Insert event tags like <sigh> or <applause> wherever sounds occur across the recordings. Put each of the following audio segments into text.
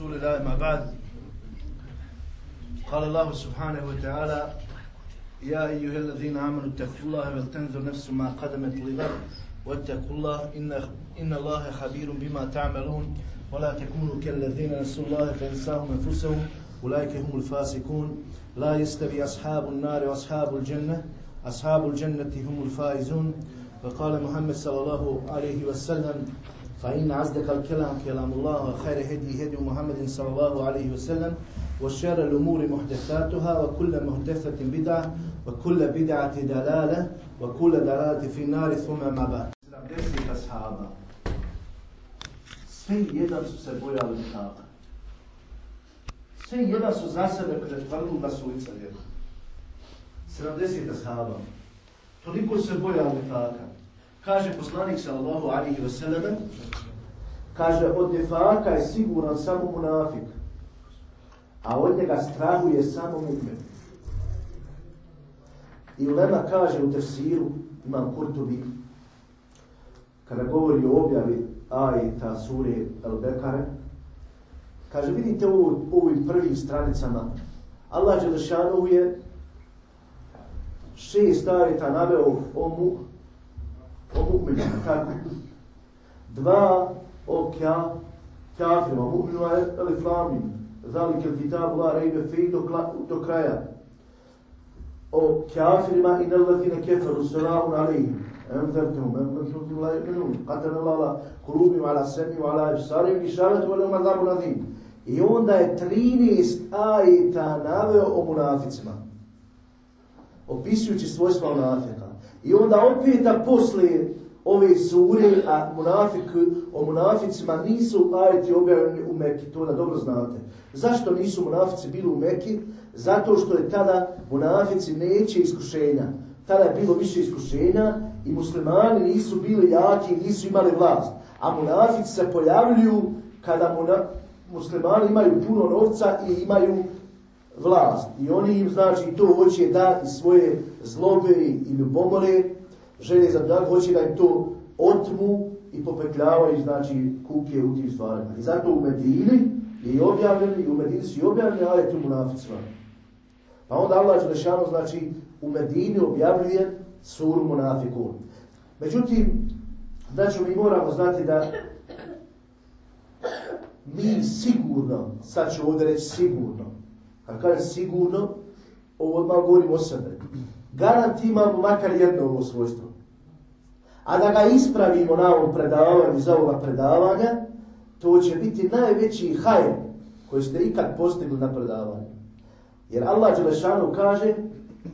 رسول الله ما بعد. قال الله سبحانه وتعالى يا أيها الذين آمنوا اتقوا الله ولتنظر نفس ما قدمت لغد واتقوا الله إن, إن الله خبير بما تعملون ولا تكونوا كالذين نسوا الله فانساهم أنفسهم أولئك هم الفاسقون. لا يستوي أصحاب النار وأصحاب الجنة أصحاب الجنة هم الفائزون. وقال محمد صلى الله عليه وسلم فإن عزدك الكلام كلام الله وخير هدي هدي محمد صلى الله عليه وسلم وشر الأمور محدثاتها وكل محدثة بدعة وكل بدعة دلالة وكل دلالة في النار ثم ما بعد. Sve jedan su se bojali nifaka. Sve jedan su za sebe pretvarili da su lica vjeru. 70 ashaba. Toliko se bojali. Kaže poslanik sallallahu alihi wasallam, kaže od nefaka je siguran samo munafik, a od njega strahuje samo mu'min. I Ulema kaže u tefsiru, imam Kurtubi, kada govori o objavi ajeta sure Al-Bekare, kaže, vidite u, u ovim prvim stranicama, Allah Đelešanu je šest ajeta naveo o mu, o mu'minu, tako. Dva o kja, kafirima, mu'minu ali flamin, zalike il kitabu la rejbe fi do, do kraja. O kafirima i nelazine keferu suraun alihim. أنذرتهم أم لم تنذر لا يؤمنون قتل الله على قلوبهم على السمع وعلى أبصارهم إشارة ولهم عذاب عظيم I onda je 13 ajeta naveo o munaficima. Opisujući svojstva munafika. I onda opet da posle ove sure, a munafik, o munaficima nisu ajeti objavljeni u Mekki, to da dobro znate. Zašto nisu munafici bili u Mekki? Zato što je tada munafici neće iskušenja. Tada je bilo više iskušenja i muslimani nisu bili jaki, nisu imali vlast. A munafici se pojavljuju kada muna, muslimani imaju puno novca i imaju vlast. I oni im znači to hoće da iz svoje zlobe i ljubomore, želje za dan, hoće da im to otmu i popetljavaju znači kuke u tim stvarima. I zato u Medini je objavljen i u Medini su i objavljeni u munaficima. Pa onda Allah Đelešanu znači u Medini objavljuje suru munafikun. Međutim, znači mi moramo znati da mi sigurno, sad ću ovdje reći sigurno, a kaže sigurno, ovo odmah govorim o sebe, garant imamo makar jedno ovo svojstvo. A da ga ispravimo na ovom predavanju, iz ovoga predavanja, to će biti najveći hajr koji ste ikad postigli na predavanju. Jer Allah Đelešanu kaže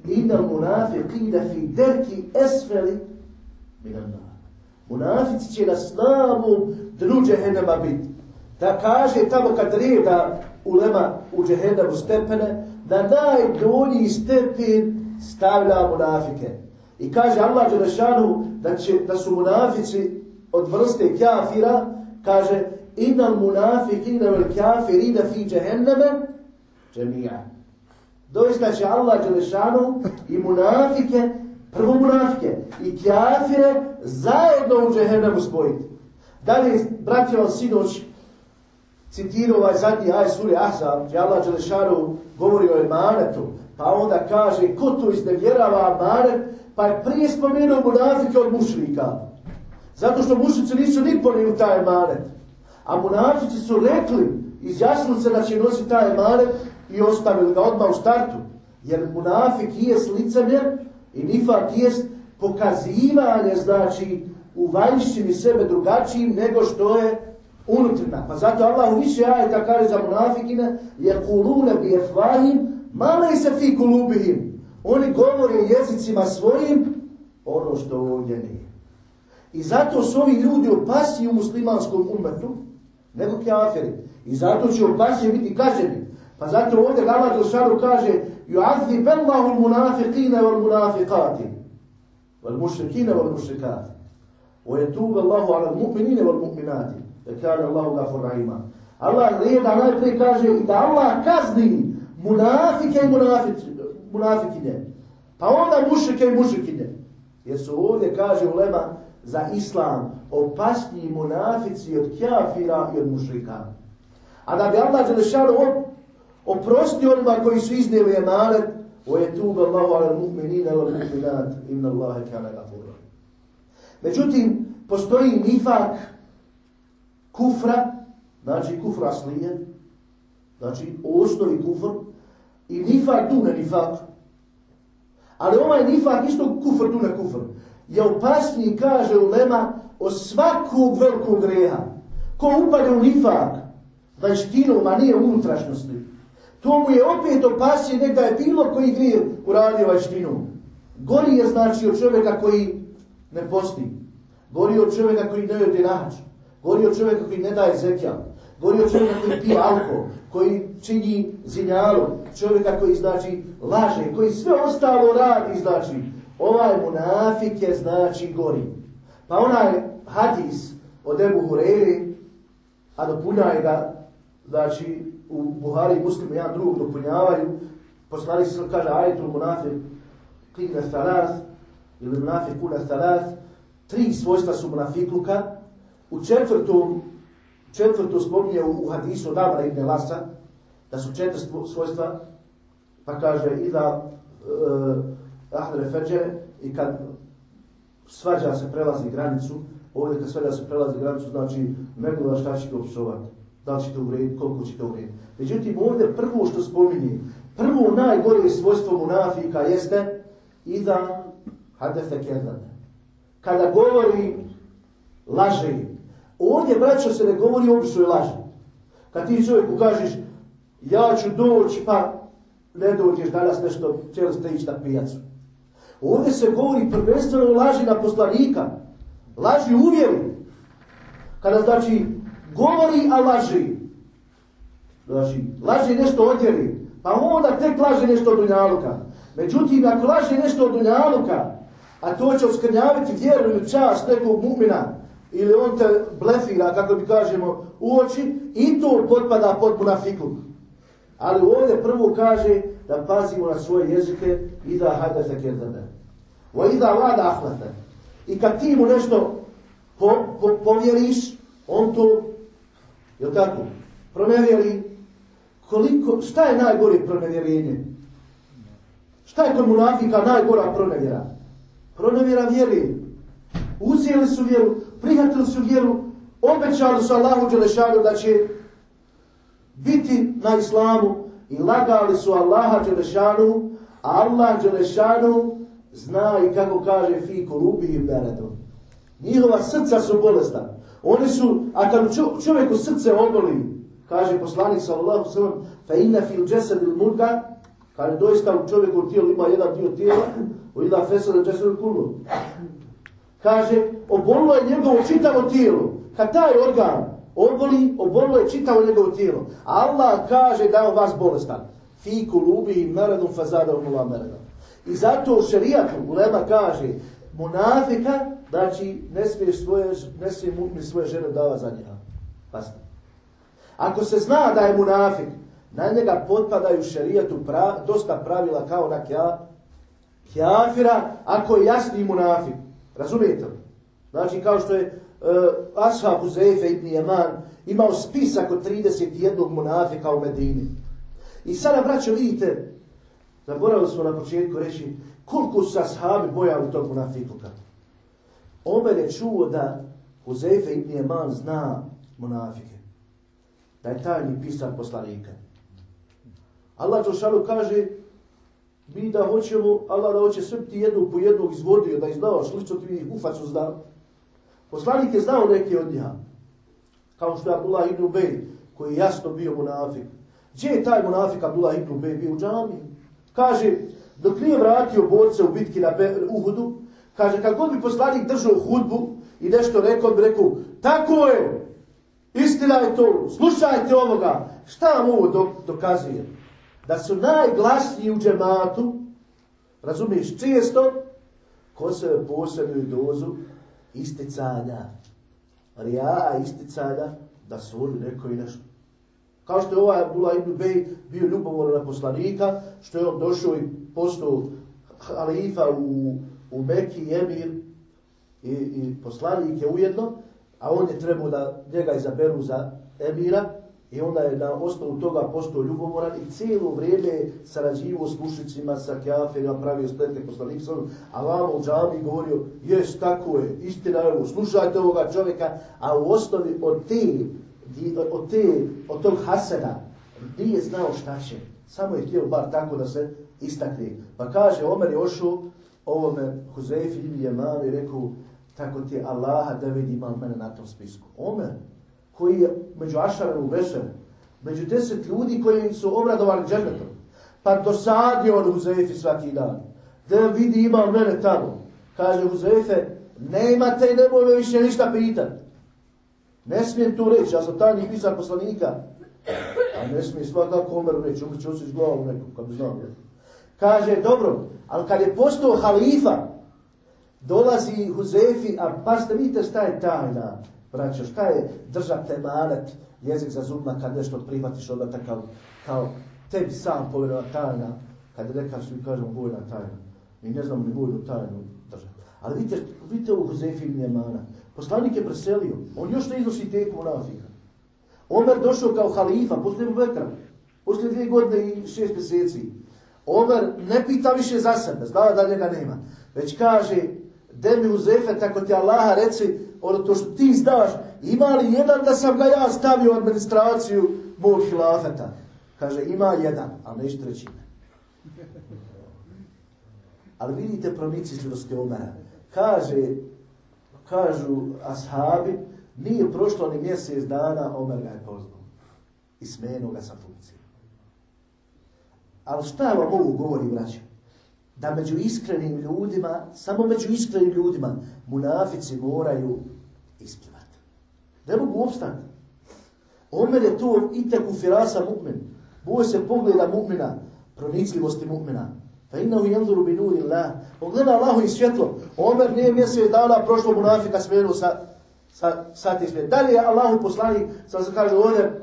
Inna munafiqina fi derki esfeli minan nar. Munafici će na slavom dnu džehennema biti. Da kaže tamo kad reda ulema u džehennemu stepene, da najdonji stepen stavlja munafike. I kaže Allah Đelešanu da, će, da su munafici od vrste kafira, kaže inal munafiqina vel kafirina fi džehenneme džemija. Doista će Allah Đelešanu i munafike, prvo munafike i kjafire zajedno u džehennemu spojiti. Dalje, brati vam sinoć, citirao ovaj zadnji aj suri Ahzab, gdje Allah Đelešanu govori o emanetu, pa onda kaže, ko to iznevjerava emanet, pa je prije spomenuo munafike od mušlika. Zato što mušlici nisu ni ponijeli taj emanet. A munafici su rekli, izjasnili se da će nositi taj emanet, i ostavili ga odmah u startu. Jer munafik je licemjer i nifak je pokazivanje, znači, u vanjštini sebe drugačijim nego što je unutrina. Pa zato Allah u više ajeta kaže za munafikine, je kulune bi efvahim, male se fi kulubihim. Oni govore jezicima svojim ono što ovdje nije. I zato su ovi ljudi opasni u muslimanskom umetu, nego kjaferi. I zato će opasni biti kaženi. Pa zato ovdje Allah Đelšanu kaže يُعَذِّبَ اللَّهُ الْمُنَافِقِينَ وَالْمُنَافِقَاتِ وَالْمُشْرِكِينَ وَالْمُشْرِكَاتِ وَيَتُوبَ اللَّهُ عَلَى الْمُؤْمِنِينَ وَالْمُؤْمِنَاتِ وَكَانَ اللَّهُ غَفُرْ رَحِيمًا Allah lijeda najprije kaže i da Allah kazni munafike i munafikine. Pa onda mušike i mušikine. Jer su ovdje, kaže ulema, za islam opasniji munafici od kjafira i od mušrika. A da bi Allah Đelešanu oprosti onima koji su iznijeli emanet, o je tuba Allahu ala mu'minina wa mu'minat, inna Allahe kana gafura. Međutim, postoji nifak kufra, znači kufra aslije, znači osnovi kufr, i nifak dune nifak. Ali ovaj nifak, isto kufr dune kufr, je opasniji, kaže ulema, o svakog velikog greha. Ko upade u nifak, vanštinom, a nije unutrašnosti, to mu je opet opasnije nek da je bilo koji grije uradio ovaj vanštinom. Gori je znači od čovjeka koji ne posti. Gori od čovjeka koji ne jede nahač. Gori o čovjeku koji ne daje zekija. Gori o čovjeku koji pije alkohol, koji čini zinjalu, čovjeka koji znači laže, koji sve ostalo radi, znači ovaj munafik je znači gori. Pa onaj hadis od Ebu Hureyri, a dopunjaju ga, znači u Buhari i Muslimu jedan drugog dopunjavaju, poslali se kaže ajetul munafik klikne thalath, ili munafik kuna thalath, tri svojstva su munafikluka, u četvrtom, četvrto spominje u, hadisu od Amra ibn Lasa, da su četiri svojstva, pa kaže, ida uh, eh, ahdre feđe, i kad svađa se prelazi granicu, ovdje kad svađa se prelazi granicu, znači ne gleda šta ćete opsovati, da li ćete uvrediti, koliko ćete uvrediti. Međutim, ovdje prvo što spominje, prvo najgore svojstvo munafika jeste i da hadefe kedane. Kada govori laže. Ovdje, braćo, se ne govori običnoj laži. Kad ti čovjeku kažeš, ja ću doći, pa ne dođeš danas nešto, cijeli ste ići na pijacu. Ovdje se govori prvenstveno laži na poslanika. Laži uvjeri. Kada znači govori, a laži. Znači, laži nešto odjeli. Pa onda tek laži nešto od Dunjaluka. Međutim, ako laži nešto od Dunjaluka, a to će oskrnjaviti vjeru i čast nekog mumina, ili on te blefira, kako bi kažemo, u oči, i to potpada pod munafikluk. Ali ovdje prvo kaže da pazimo na svoje jezike i da hajde se kjerdane. Wa idha wada ahlete. I kad ti mu nešto po, po, povjeriš, on to, je tako, pronevjeri, koliko, šta je najgore pronevjerenje? Šta je kod munafika najgora pronevjera? Pronevjera vjeri. Uzijeli su vjeru, prihvatili su vjeru, obećali su Allahu Đelešanu da će biti na islamu i lagali su Allaha Đelešanu, a Allah Đelešanu zna i kako kaže fi kolubi i beredom. Njihova srca su bolesna. Oni su, a kad čovjeku srce oboli, kaže poslanik sallallahu sallam, fa inna fil džesed il murga, kaže doista u čovjeku tijelu ima jedan dio tijela, u ila fesel džesed il kulu. Kaže, obolilo je njegovo čitavo tijelo. Kad taj organ oboli, obolilo je čitavo njegovo tijelo. Allah kaže da je vas bolestan. Fi kulubi i meredom fazada nula meredom. I zato u šarijatu ulema kaže munafika, znači ne smiješ svoje, ne smije mu'min svoje žene dava za njega. Pasno. Ako se zna da je munafik, na njega potpadaju šarijatu pra, dosta pravila kao na kja, kjafira, ako je jasni munafik. Razumijete li? Znači kao što je uh, Ashab Uzeife ibn Yaman imao spisak od 31 munafika u Medini. I sada, braćo, vidite, Zaboravili smo na početku reći koliko su ashabi bojali tog munafikluka. Omer je čuo da Huzefe ibn Jeman zna munafike. Da je tajni pisan poslanika. Allah Đošanu kaže mi da hoćemo, Allah da hoće sve ti jednu po jednog izvodio, da ih znao, šlično ti ih ufacu znao. Poslanik je znao neke od njiha. Kao što je Abdullah ibn Ubej, koji je jasno bio munafik. Gdje je taj munafik Abdullah ibn Ubej bio u džamiji? Kaže, dok nije vratio borce u bitki na Uhudu, kaže, kad god bi poslanik držao hudbu i nešto rekao, bi rekao, tako je, istina je to, slušajte ovoga, šta vam ovo dokazuje? Da su najglasniji u džematu, razumiješ, čijesto, ko se posebnuju dozu isticanja, rija isticanja, da su oni neko i nešto. Kao što je ovaj Abdullah ibn Bey bio ljubomoran na poslanika, što je on došao i postao halifa u, u Mekki, Emir i, i poslanik je ujedno, a on je trebao da njega izaberu za Emira, I onda je na osnovu toga postao ljubomoran i cijelo vrijeme sarađivo s mušicima, sa kjafirima, pravio spletne poslaniksom, a vam u džami govorio, jes, tako je, istina je ovo, slušajte ovoga čovjeka, a u osnovi od te, od te, od tog hasena, nije znao šta će. Samo je htio bar tako da se istakne. Pa kaže, Omer je ošao ovome Huzefi ili Jemanu i rekao, tako ti Allaha da vidi imam mene na tom spisku. Omer, koji je među Ašarem u Bešem, među deset ljudi koji su obradovali džernetom, pa dosadio on Huzefi svaki dan, da vidi ima mene tamo. Kaže Huzefe, ne imate i nemoj me više ništa pitat. Ne smijem tu reći, ja sam tajni pisar poslanika. A ne smije svakako Omeru reći, umri će osjeći glavu nekom, kad bi znao. Kaže, dobro, ali kad je postao halifa, dolazi Huzefi, a pa ste vidite šta je tajna, braćo, šta je držate manet, jezik za zubma kad nešto prihvatiš od takav, kao tebi sam povjerova tajna, kad rekaš mi kažemo vojna tajna. Mi ne znamo ni vojnu tajnu držati. Ali vidite, vidite u Huzefi je Jemana. Poslanik je preselio, on još ne iznosi teku monafika. Omer došao kao halifa, poslije Bekra, poslije dvije godine i šest mjeseci. Omer ne pita više za sebe, znao da njega nema. Već kaže, de Huzefe, tako ti Allaha reci, ono to što ti znaš, ima li jedan da sam ga ja stavio u administraciju mog hilafeta? Kaže, ima jedan, ali neš trećine. Ali vidite pronicizljivosti Omera. Kaže, kažu ashabi, nije prošlo ni mjesec dana, Omer ga je poznao. I smenuo ga sa funkcije. Ali šta vam ovo govori, braćo? Da među iskrenim ljudima, samo među iskrenim ljudima, munafici moraju isplivati. Ne mogu obstati. Omer je to i firasa mu'min. Boj se pogleda mu'mina, pronicljivosti mu'mina. Fa inna hu janzuru bi nuri Allah. Pogleda Allahu i svjetlo. Omer nije mjesec dana prošlo munafika smenu sa, sa, sa ti svijet. Da li je Allahu poslanik, sa se kaže ovdje,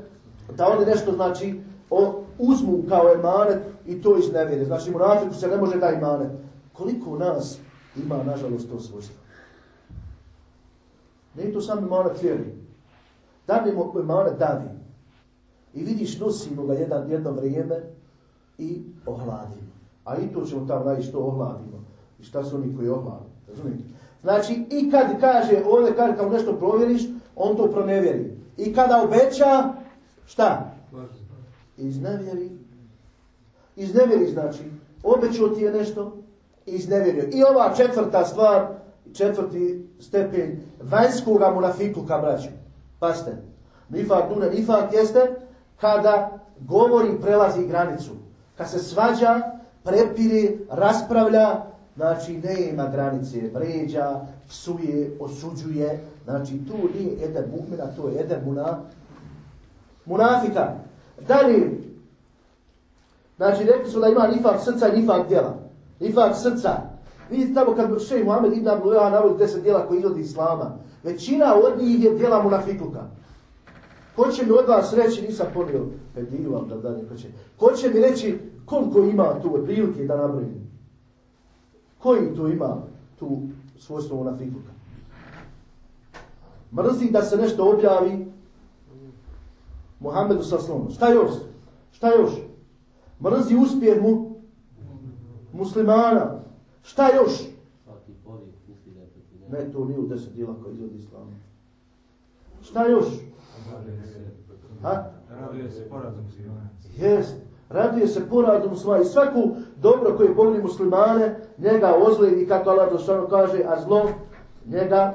da on nešto znači, o, uzmu kao emanet i to iznevjere. Znači, munafiku se ne može da emanet. Koliko nas ima, nažalost, to svojstvo? Ne to sam emanet vjeri. Da emanet davi? I vidiš, nosimo ga jedan, jedno vrijeme i ohladimo. A i to ćemo tamo naći što ohladimo. I šta su oni koji ohladi. Razumijete? Znači, i kad kaže, ovdje kaže, kao nešto provjeriš, on to pronevjeri. I kada obeća, šta? Iznevjeri. Iznevjeri znači, obećao ti je nešto, iznevjerio. I ova četvrta stvar, četvrti stepen vanjskog munafikluka, braću. Paste, nifak dune, nifak jeste kada govori prelazi granicu. Kad se svađa, prepiri, raspravlja, znači ne ima granice, vređa, psuje, osuđuje, znači tu nije eder mu'mina, to je eder muna, munafika. Dalje, znači rekli su da ima nifak srca i nifak djela. Nifak srca. Vidite tamo kad še Muhammed ibn Abu Luja navodi deset djela koji izvodi islama. Većina od njih je djela munafikluka. Ko će mi od vas reći, nisam ponio, pediru vam da dalje, ko će. Ko će mi reći koliko ima tu prilike da nabrojim? Koji to ima tu svojstvo munafikluka? Mrzi da se nešto objavi Muhammedu sa slonom. Šta još? Šta još? Mrzi uspjeh mu muslimana. Šta još? Ne, to nije u deset dijela koji izvodi islamu. Šta još? Ha? Raduje se porazom muslimana. Jest. Raduje se poradom muslimana. I svaku dobro koji pogodi muslimane, njega ozlijedi, kako Allah došano kaže, a zlo njega,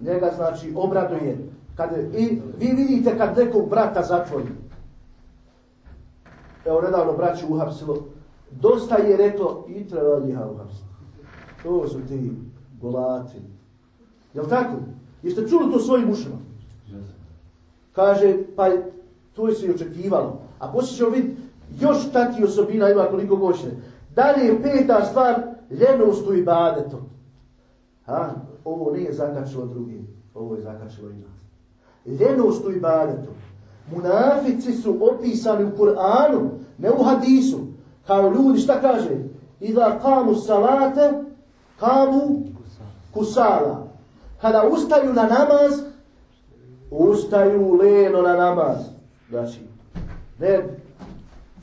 njega znači obraduje. Kad, I vi vidite kad nekog brata zatvori. Evo, nedavno braću uhapsilo. Dosta je reklo i treba njiha uhapsiti. To su ti golati. Jel tako? Jeste čuli to svojim ušima? Kaže, pa to je se i očekivalo. A poslije ćemo vidjeti, još takvi osobina ima koliko goćne. Dalje je peta stvar, ljenost u ibadetu. Ha? Ovo nije zakačilo drugi, ovo je zakačilo i nas. Ljenost u ibadetu. Munafici su opisani u Kur'anu, ne u hadisu. Kao ljudi, šta kaže? Iza kamu salate, kamu kusala. Kada ustaju na namaz, ustaju leno na namaz. Znači, ne,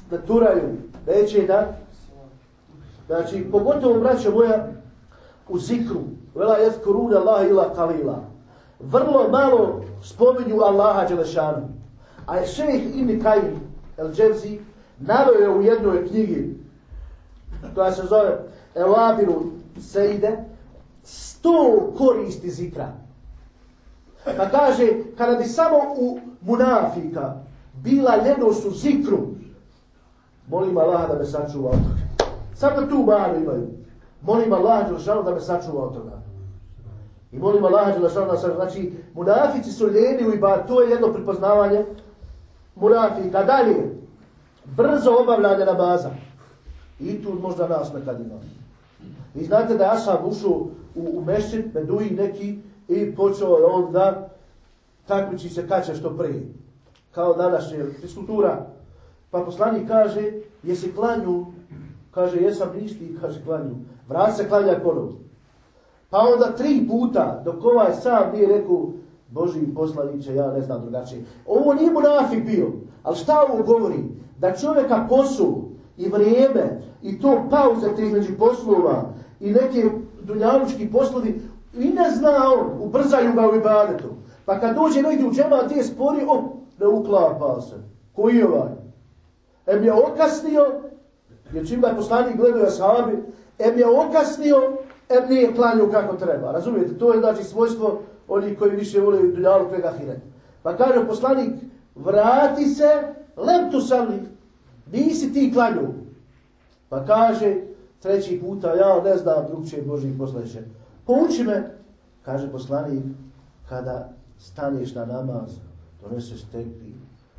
da turaju, neće da, znači, pogotovo, braćo moja, u zikru, vela jezkuruna Allah ila kalila, vrlo malo spominju Allaha Đelešanu. A je šejh Ibn Kajim El Dževzi navio je u jednoj knjigi koja se zove Elabiru Seide sto koristi zikra. Pa kaže, kada bi samo u munafika bila ljenost u zikru, molim Allah da me sačuva od toga. Samo tu manu imaju. Molim Allah da me sačuva od toga. I molim Allaha da me Znači, munafici su ljeni u ibad, to je jedno pripoznavanje munafika. Dalje, brzo obavljanje namaza. I tu možda nas nekad ima. Vi znate da je Asab ušao u, u mešćin, Beduji neki, i počeo je on da takmiči se kaće što prije. Kao današnje fiskultura. Pa poslanik kaže, jesi klanju? Kaže, jesam ništi, kaže klanju. Vrat se klanja ponovno. Pa onda tri puta, dok ovaj sam nije rekao, Boži poslaniće, ja ne znam drugačije. Ovo nije munafik bio, ali šta ovo govori? Da čovjeka poslu i vrijeme i to pauze te između poslova i neke dunjalučki poslovi i ne zna on, ubrzaju ga u ibadetu. Pa kad dođe negdje u džema, ti je spori, op, ne uklapa se. Koji je ovaj? Em je okasnio, jer čim ga je poslanik gledao ashabi, em je okasnio, em nije klanio kako treba. Razumijete? To je znači svojstvo onih koji više vole dunjalu kvega hire. Pa kaže poslanik, vrati se, leptu sam li, nisi ti klanju. Pa kaže, treći puta, ja ne znam drugčije Božih poslaniče. Pouči me, kaže poslanik, kada staneš na namaz, doneseš tekbir,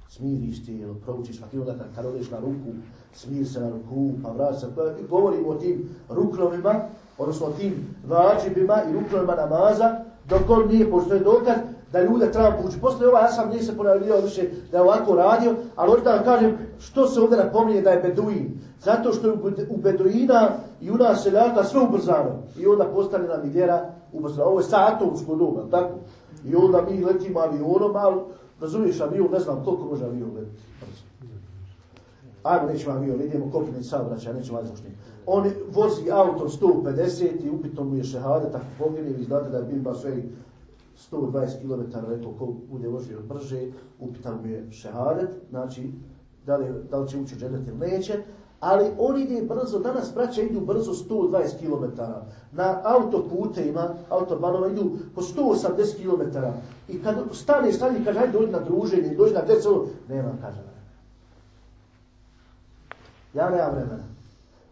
smiriš ti, proučiš, pa ti onda kad odeš na ruku, smir se na ruku, pa vrati se, pa govorimo o tim ruknovima, odnosno o tim vađibima i ruknovima namaza, dok on nije postoje dokaz da ljude treba povući. Posle ova, ja sam nije se ponavljivao više da je ovako radio, ali hoću da vam kažem što se ovdje napominje da je Beduin. Zato što je u Beduina i u nas seljaka sve ubrzano. I onda postane nam i vjera ubrzano. Ovo je sa doba, tako? I onda mi letimo avionom, ali razumiješ avion, ne znam koliko može avion letiti. Ajmo, nećemo avion, idemo kopljeni saobraćaj, nećemo vazdušni. On vozi auto 150 i upitno mu je šehada, tako pogine, vi znate da je Bilba sve 120 km, rekao ko bude vozio brže, upitan mu je šehadet, znači da li, da li će ući džedet ili neće, ali on ide brzo, danas braća idu brzo 120 km. Na autopute ima, autobanova idu po 180 km. I kad stane, stane, kaže, ajde dođi na druženje, dođi na gdje nema, kaže, ja nemam vremena.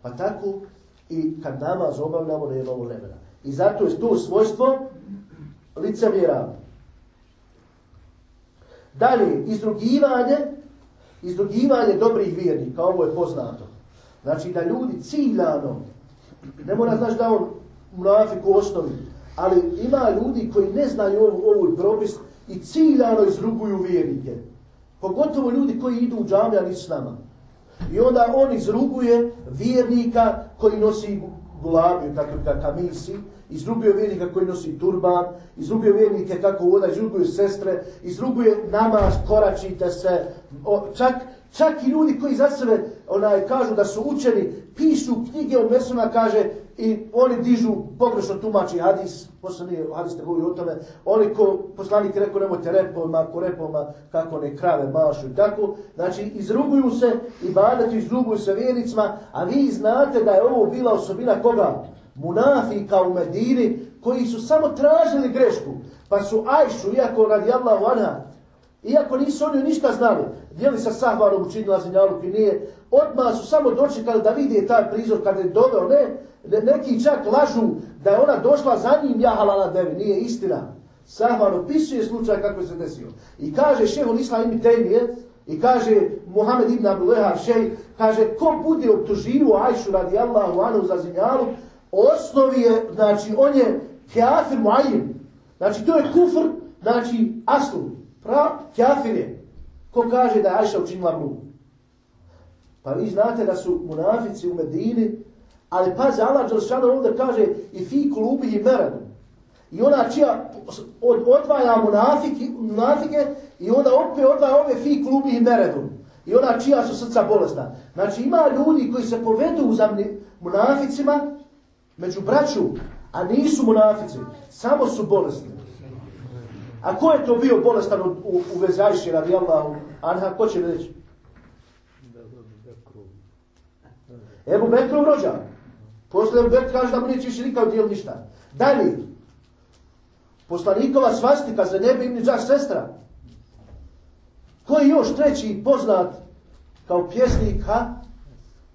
Pa tako i kad namaz obavljamo, ne imamo vremena. I zato je to svojstvo licemjera. Dalje, izrugivanje, izrugivanje dobrih vjernika, ovo je poznato. Znači da ljudi ciljano, ne mora znaš da on munafik u osnovi, ali ima ljudi koji ne znaju ovu, ovu propis i ciljano izruguju vjernike. Pogotovo ljudi koji idu u džamlja nisu s nama. I onda on izruguje vjernika koji nosi gulabi, tako ga kamisi, izruguje vjernika koji nosi turban, izruguje vjernike kako voda, izruguje sestre, izruguje namaz, koračite se, o, čak, čak i ljudi koji za sebe onaj, kažu da su učeni, pišu knjige od Mesuna, kaže, i oni dižu pogrešno tumači hadis, poslani hadis ne govori o tome, oni ko poslanik rekao nemojte repovima, ko repovima, kako ne krave mašu i tako, znači izruguju se i badati, izruguju se vjernicima, a vi znate da je ovo bila osobina koga? Munafika u Medini, koji su samo tražili grešku, pa su Ajšu, iako radi Allahu anha, Iako nisu oni ništa znali, dijeli sa Sahvarom učinila Zinjaluk i nije, odmah su samo dočekali da vidi taj prizor kada je doveo, ne, ne, neki čak lažu da je ona došla za njim jahala na devi, nije istina. Sahvan opisuje slučaj kako se desio. I kaže šehol Islam ibn Tejmije, i kaže Muhammed ibn Abu Lehar šej, kaže ko bude optuživo Ajšu radi Allahu anu za zinjalu, osnovi je, znači on je kafir muajim. Znači to je kufr, znači aslu. Pra, kafir je. Ko kaže da je Ajša učinila blud? Pa vi znate da su munafici u Medini, ali pazi, Allah Đelšanu ovdje kaže i fi klubi i meradu. I ona čija od, odvaja munafiki, munafike i onda opet odvaja ove fi klubi i meredun. I ona čija su srca bolesna. Znači ima ljudi koji se povedu za munaficima među braću, a nisu munafici. Samo su bolesni. A ko je to bio bolestan u, u, u vezajši radi Allahu? Anha, ko će reći? Ebu Bekrov rođa. Posle Ebu Bekr kaže da mu neće više nikad udijel ništa. Dalje. Poslanikova svastika za nebe Ibn niđa sestra. Ko je još treći poznat kao pjesnik ha?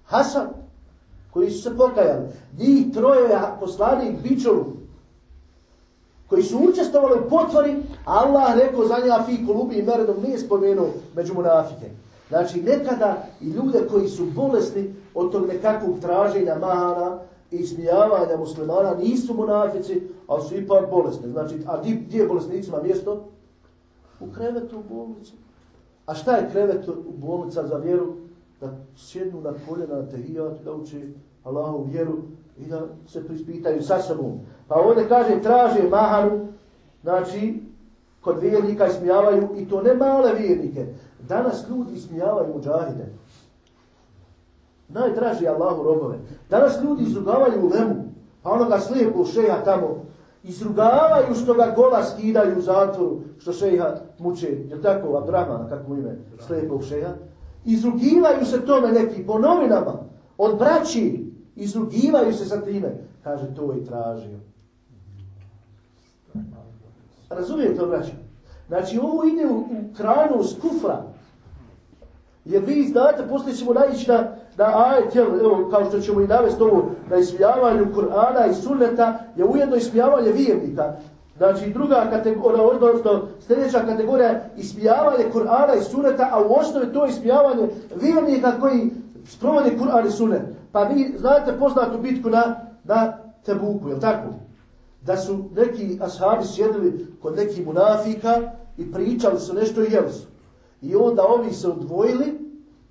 Hasan? Koji su se pokajali. Njih troje poslanik Bičovu koji su učestvovali u potvori, Allah rekao za njega fi kolubi i meredom nije spomenuo među munafike. Znači, nekada i ljude koji su bolesni od tog nekakvog traženja mahana i smijavanja muslimana nisu munafici, ali su ipak bolesni. Znači, a gdje je bolesnicima mjesto? U krevetu u bolnici. A šta je krevet u bolnica za vjeru? Da sjednu na koljena na tehijat, da uči Allahu vjeru i da se prispitaju sa sobom. Pa ovdje kaže, traže mahanu, znači, kod vjernika ismijavaju, i to ne male vjernike. Danas ljudi ismijavaju muđahide. Najdraži Allahu robove. Danas ljudi izrugavaju u lemu, pa onoga slijepu šeha tamo, izrugavaju što ga gola skidaju u zatvoru, što šeha muče, je tako, Abdrahman, kako mu ime, slijepog šeha. Izrugivaju se tome neki po novinama, od braći, izrugivaju se sa time. Kaže, to je tražio. Razumijete to, braći? Znači, ovo ide u, u kranu s kufra. Jer vi znate, poslije ćemo naići na, na ajet, jel, evo, kao što ćemo i navesti ovo, na ismijavanju Kur'ana i sunneta, je ujedno ismijavanje vjernika. Znači, druga kategorija, odnosno sljedeća kategorija je ismijavanje Kur'ana i sunneta, a u osnovi to je ismijavanje vjernika koji sprovode Kur'an i sunnet. Pa vi znate poznatu bitku na, na Tebuku, je tako? Da su neki ashabi sjedili kod nekih munafika i pričali su nešto i jeli su. I onda ovi se odvojili,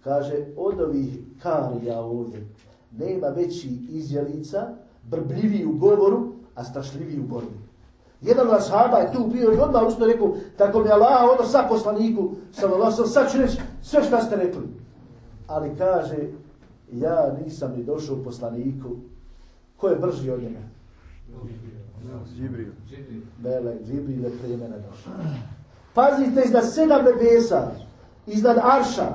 kaže, od ovih karija ovdje nema veći izjelica, brbljiviji u govoru, a strašljiviji u borbi. Jedan od ashaba je tu bio i odmah usto rekao, tako mi Allah, ono sa poslaniku, sam Allah, sam sad ću reći sve što ste rekli. Ali kaže, ja nisam ni došao poslaniku, ko je brži od njega? Džibril. Bele, Džibril je prije mene došao. Pazite, iznad sedam nebesa, iznad Arša,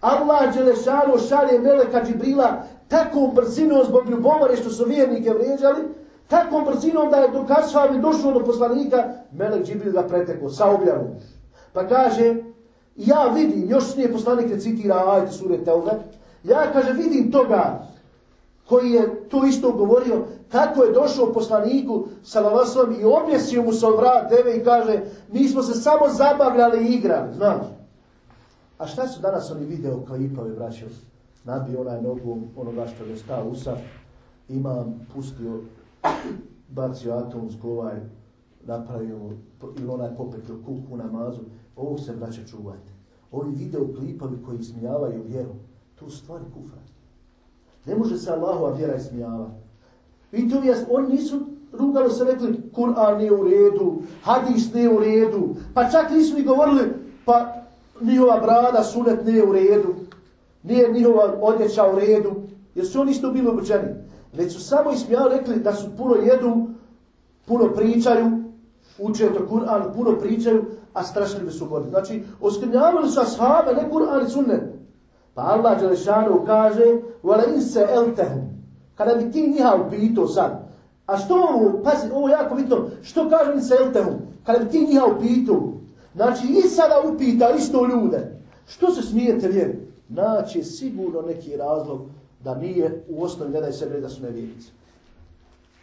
Allah Đelešanu šalje Meleka Džibrila takvom brzinom zbog ljubomore što su vjernike vrijeđali, takvom brzinom da je do Kašavi došlo do poslanika, Melek Džibril ga preteko sa objavom. Pa kaže, ja vidim, još nije poslanik recitira ajte sure Teuve, ja kaže vidim toga koji je to isto govorio, kako je došao poslaniku sa lavasom i objesio mu se vrat deve i kaže, mi smo se samo zabavljali i igrali, znaš. A šta su danas oni video klipovi, braćo? Nabio onaj nogu onoga što je stao usa, imam pustio, bacio atomsku ovaj, napravio ili onaj popetio kuku na mazu. Ovo se, braće, čuvajte. Ovi video klipovi koji ismijavaju vjeru, to su stvari kufra. Ne može se Allahova vjera ismijavati. I tu je, oni nisu rugalo se rekli, Kur'an nije u redu, hadis nije u redu, pa čak nisu ni govorili, pa njihova brada, sunet nije u redu, nije njihova odjeća u redu, jer su oni isto bili obučeni. Već su samo ismijali, rekli da su puno jedu, puno pričaju, uče to Kur'an, puno pričaju, a strašljivi znači, su godi. Znači, oskrnjavali su ashabe, ne Kur'an i sunnet. Pa Allah Đelešanu kaže, vole in se kada bi ti njiha upito sad, a što ovo, pazi, ovo je jako bitno, što kaže in se eltehum, kada bi ti njiha upito, znači i sada upita isto ljude, što se smijete vjeri? Znači, sigurno neki razlog da nije u osnovi ne daj sebe da su nevjerice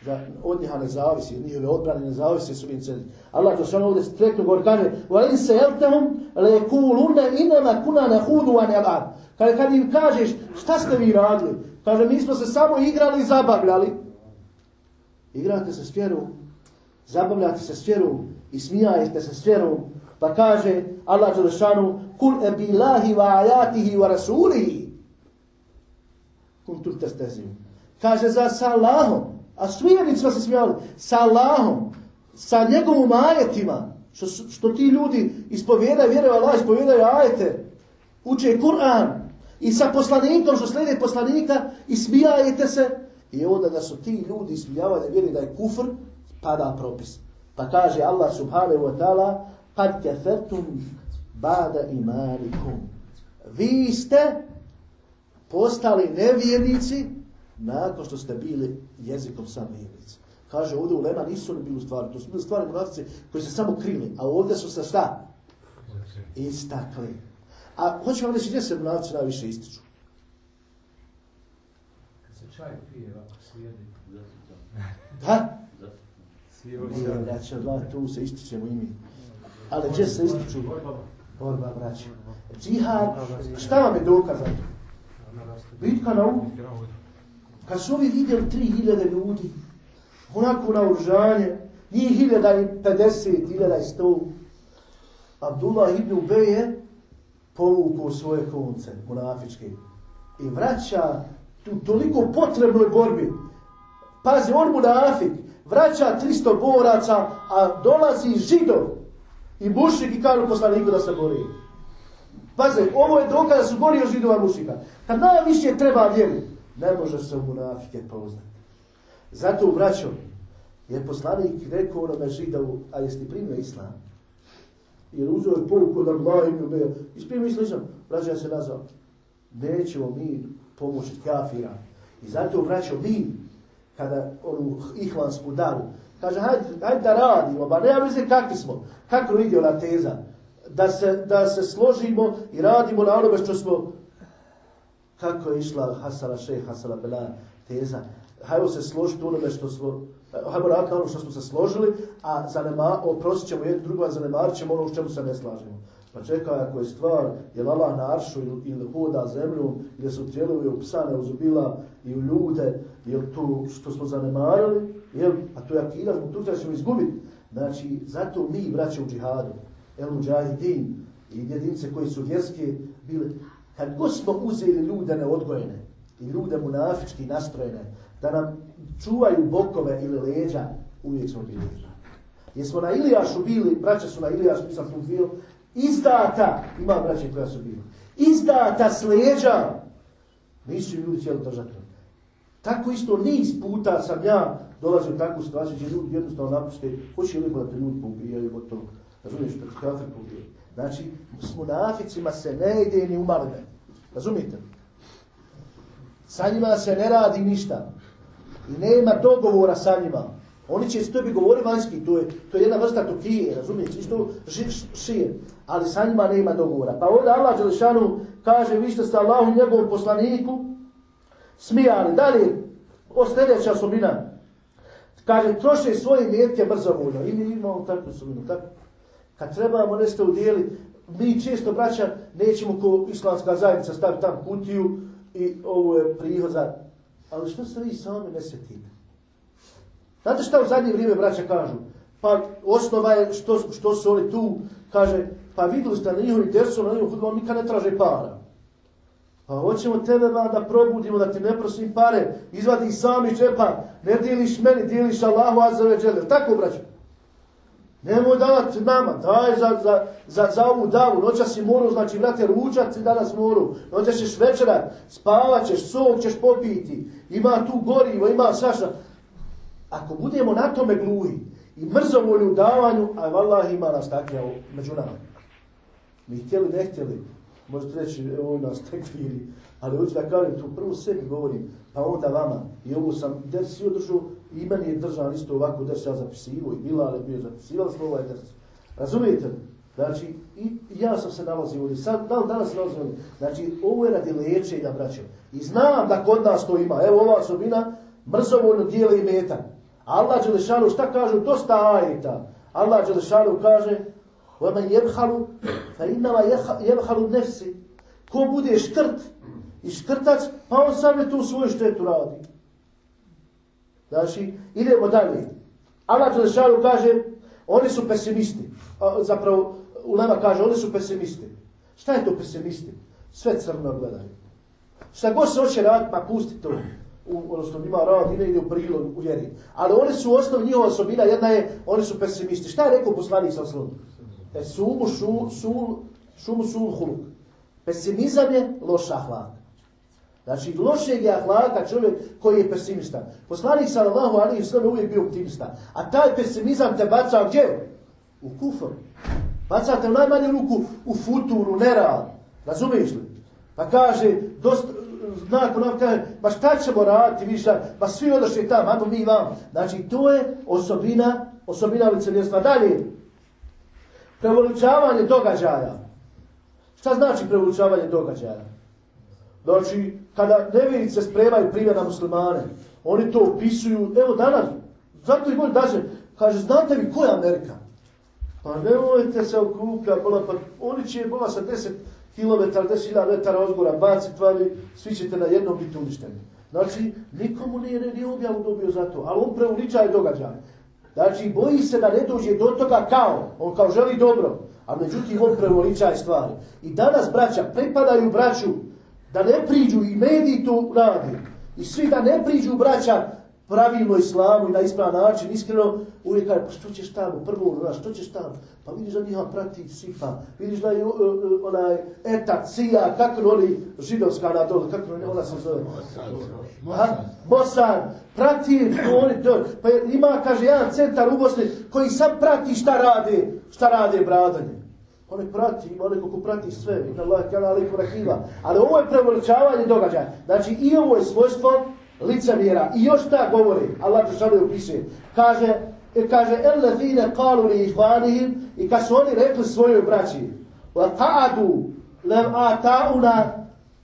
da od njih ne zavisi, od njih odbrane ne zavisi su im cedri. Allah to sam ovdje strekno govori, kaže, wa in se eltahum le kulune inama kuna ne hudu a kad im kažeš, šta ste vi radili? Kaže, mi smo se samo igrali i zabavljali. Igrate se s vjerom, zabavljate se s vjerom i smijajete se s vjerom. Pa kaže Allah Đelešanu, kul e wa ajatihi wa rasulihi. Kul tu. Kaže, za sa Allahom, a s vjernicima se smijali, sa Allahom, sa njegovom ajetima, što, što ti ljudi ispovjedaju, vjeruju Allah, ispovjedaju ajete, uče Kur'an, i sa poslanikom, što slijede poslanika, i smijajete se, i onda da su ti ljudi ismijavali, vjeri da je kufr, pada propis. Pa kaže Allah subhanahu wa ta'ala, kad kefertum bada imanikum. Vi ste postali nevjernici nakon što ste bili jezikom sam vjernici. Kaže ovdje u Lema nisu oni bili u stvari, to su bili stvari munafici koji se samo krili, a ovdje su se šta? Istakli. A hoću vam reći gdje se munafici najviše ističu. Kad se čaj pije, ovako sjedi. Da? <laughs> Sjeo Nije, braće, Allah, tu se ističemo i mi. Ali gdje se ističu? Borba, braće. Džihad, šta vam je dokaz za to? Bitka na Uhu. Kad su ovi vidjeli 3000 ljudi, onako na oružanje, njih 1050, 1100, Abdullah ibn Ubej je povukao svoje konce, munafičke, i vraća tu toliko potrebnoj borbi. Pazi, on munafik, vraća 300 boraca, a dolazi židov i mušik i kažu poslaniku da se bori. Pazi, ovo je dokaz da su borio židova mušika. Kad najviše treba vjeru, ne može se u munafike poznati. Zato, braćo, je poslanik rekao onome židovu, a jesi primio islam? Jer uzeo je poruku od Allah i Ubeja. Isprimio islam, braćo, ja se nazvao. Nećemo mi pomoći kafira. I zato, vraćao mi, kada onu ihvansku daru, kaže, hajde, hajde da radimo, ba nema veze kakvi smo, kako ide ona teza, da se, da se složimo i radimo na onome što smo, kako je išla Hasala Šeh, Hasala Bela teza, hajmo se složiti onome što smo, eh, hajmo raditi na ono što smo se složili, a zanema, oprosit ćemo jednu drugu, a zanemarit ćemo ono u čemu se ne slažemo. Pa čekaj, ako je stvar, je Allah na aršu ili, ili hoda zemlju, gdje su tijelovi u psane, u zubila i u ljude, jel to što smo zanemarili, jel, a to je akida, zbog toga ćemo izgubiti. Znači, zato mi, braće u džihadu, el muđahidin i jedinice koji su vjerske bili, kad god smo uzeli ljude neodgojene i ljude munafički nastrojene, da nam čuvaju bokove ili leđa, uvijek smo bili. Jesmo na Ilijašu bili, braća su na Ilijašu, nisam tu bio, izdata, ima braće koja su bili, izdata s leđa, nisu ljudi htjeli držati. Tako isto niz puta sam ja dolazio u takvu situaciju gdje ljudi jednostavno napuste, hoće li da te ljudi poubijaju od toga. Razumiješ, pred kafir poubijaju. Znači, s munaficima se ne ide ni u malbe. Razumijete? Sa njima se ne radi ništa. I nema dogovora sa njima. Oni će s tebi govori vanjski, to je, to je jedna vrsta tokije, razumiješ, isto šije. Ali sa njima nema dogovora. Pa ovdje Allah Đelešanu kaže, vi ste sa Allahom njegovom poslaniku, smijali. Dalje, o sljedeća osobina. Kaže, troše svoje mjetke brzo voljno. I mi imamo takvu osobinu. Tako. Kad trebamo nešto udijeli, mi često, braća, nećemo ko islamska zajednica staviti tam kutiju i ovo je prihod za... Ali što se vi sami ne sjetite? Znate šta u zadnje vrijeme braća kažu? Pa osnova je što, što su oni tu, kaže, pa vidjeli ste na njihovi dersu, na njihovi futbol, nikad ne traže para. Pa hoćemo tebe ba, da probudimo, da ti ne prosim pare, izvadi ih sami džepa, ne dijeliš meni, dijeliš Allahu azave. Tako, braćo? Nemoj davati nama, daj za, za, za, za ovu davu, noća si moru, znači, vrate, ručat si danas moru, noća ćeš večerat, spavat ćeš, sok ćeš popiti, ima tu gorivo, ima svašta. Ako budemo na tome gluhi i mrzovolju u davanju, a vallaha ima nas takve među nama. Mi htjeli, ne htjeli, možete reći, on nas tekviri, ali hoću da kažem, tu prvo sebi govorim, pa onda vama. I ovo sam dersi održao i meni je držan isto ovako ders, ja zapisivo i bila, ali bio zapisivala smo ovaj ders. Razumijete? Znači, i ja sam se nalazio ovdje, sad, da li danas nalazim ovdje? Znači, ovo je radi liječenja, braćo. I znam da kod nas to ima. Evo ova osobina, mrzovoljno dijeli i metan. Allah Đelešanu šta kaže? Dosta ajeta. Allah Đelešanu kaže وَمَنْ يَبْحَلُ فَإِنَّمَا يَبْحَلُ نَفْسِ Ko bude škrt i škrtac, pa on sam je tu svoju štetu radi. Znači, idemo dalje. Allah Đelešanu kaže, oni su pesimisti. A, zapravo, Ulema kaže, oni su pesimisti. Šta je to pesimisti? Sve crno gledaju. Šta god se hoće raditi, pa pusti to. u, odnosno njima rad ide, ide u prilog, u vjeri. Ali oni su osnovi njihova osobina, jedna je, oni su pesimisti. Šta je rekao poslanik sa slom? E sumu šu, sul, šumu sul huluk. Pesimizam je loša ahlaka. Znači, lošeg je ahlaka čovjek koji je pesimista. Poslanik sallallahu alaihi sallam uvijek bio optimista. A taj pesimizam te baca gdje? U kufr. Baca te u najmanju ruku u futuru, nerad. Razumiješ li? Pa kaže, dost, znak nam kaže, pa šta ćemo raditi, vidiš pa svi odošli tamo, ajmo mi vam. Znači, to je osobina, osobina licemjerstva. Dalje, prevoličavanje događaja. Šta znači prevoličavanje događaja? Znači, kada nevjerice spremaju primjer na muslimane, oni to opisuju, evo danas, zato i bolj daže, kaže, znate li ko je Amerika? Pa nemojte se okuplja, bola, pa oni će bola sa 10 km, 10.000 metara odgora baciti vali, svi ćete na jednom biti uništeni. Znači, nikomu nije, nije, objavu dobio za to, ali on preuličaje događaje. Znači, boji se da ne dođe do toga kao, on kao želi dobro, a međutim on preuličaje stvari. I danas, braća, prepadaju braću da ne priđu i mediji to radi. I svi da ne priđu braća pravilno islamu i na ispravan način, iskreno, uvijek kaže, pa što ćeš tamo, prvo, znaš, što ćeš tamo? Pa vidiš da njiha prati sipa, vidiš da je uh, e, uh, onaj eta, cija, kako oni židovska na dole, kako oni, ona se zove? Mosan. Mosan, prati, oni to, pa ima, kaže, jedan centar u Bosni koji sam prati šta rade, šta rade bradanje. One prati, ima neko ko prati sve, inna Allah kana aliku rahima. Ali ovo je premrčavanje događaja. Znači i ovo je svojstvo licemjera. I još ta govori, Allah će šalje upisuje, kaže, e, kaže, elefine kalu li ihvanihim, i kad su oni rekli svojoj braći, la ta'adu lem ata'una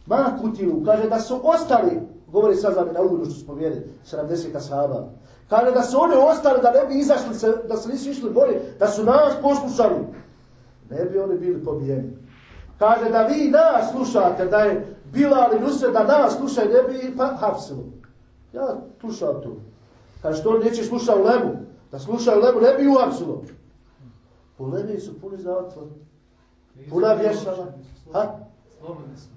ma kutilu, kaže da su ostali, govori sad za na uvodu ono što smo vjeri, 70 sahaba, kaže da su oni ostali da ne bi izašli, se, da se nisu išli bori, da su nas poslušali, ne bi oni bili pobijeni. Kaže da vi nas slušate, da je bila ali nusre da nas slušaju, ne bi pa hapsilo. Ja slušao tu. Kaže što neće sluša u lemu, da sluša u lemu, ne bi uhapsilo. U lemi su puni zatvor. Puna vješala. Ha? Slobodni smo.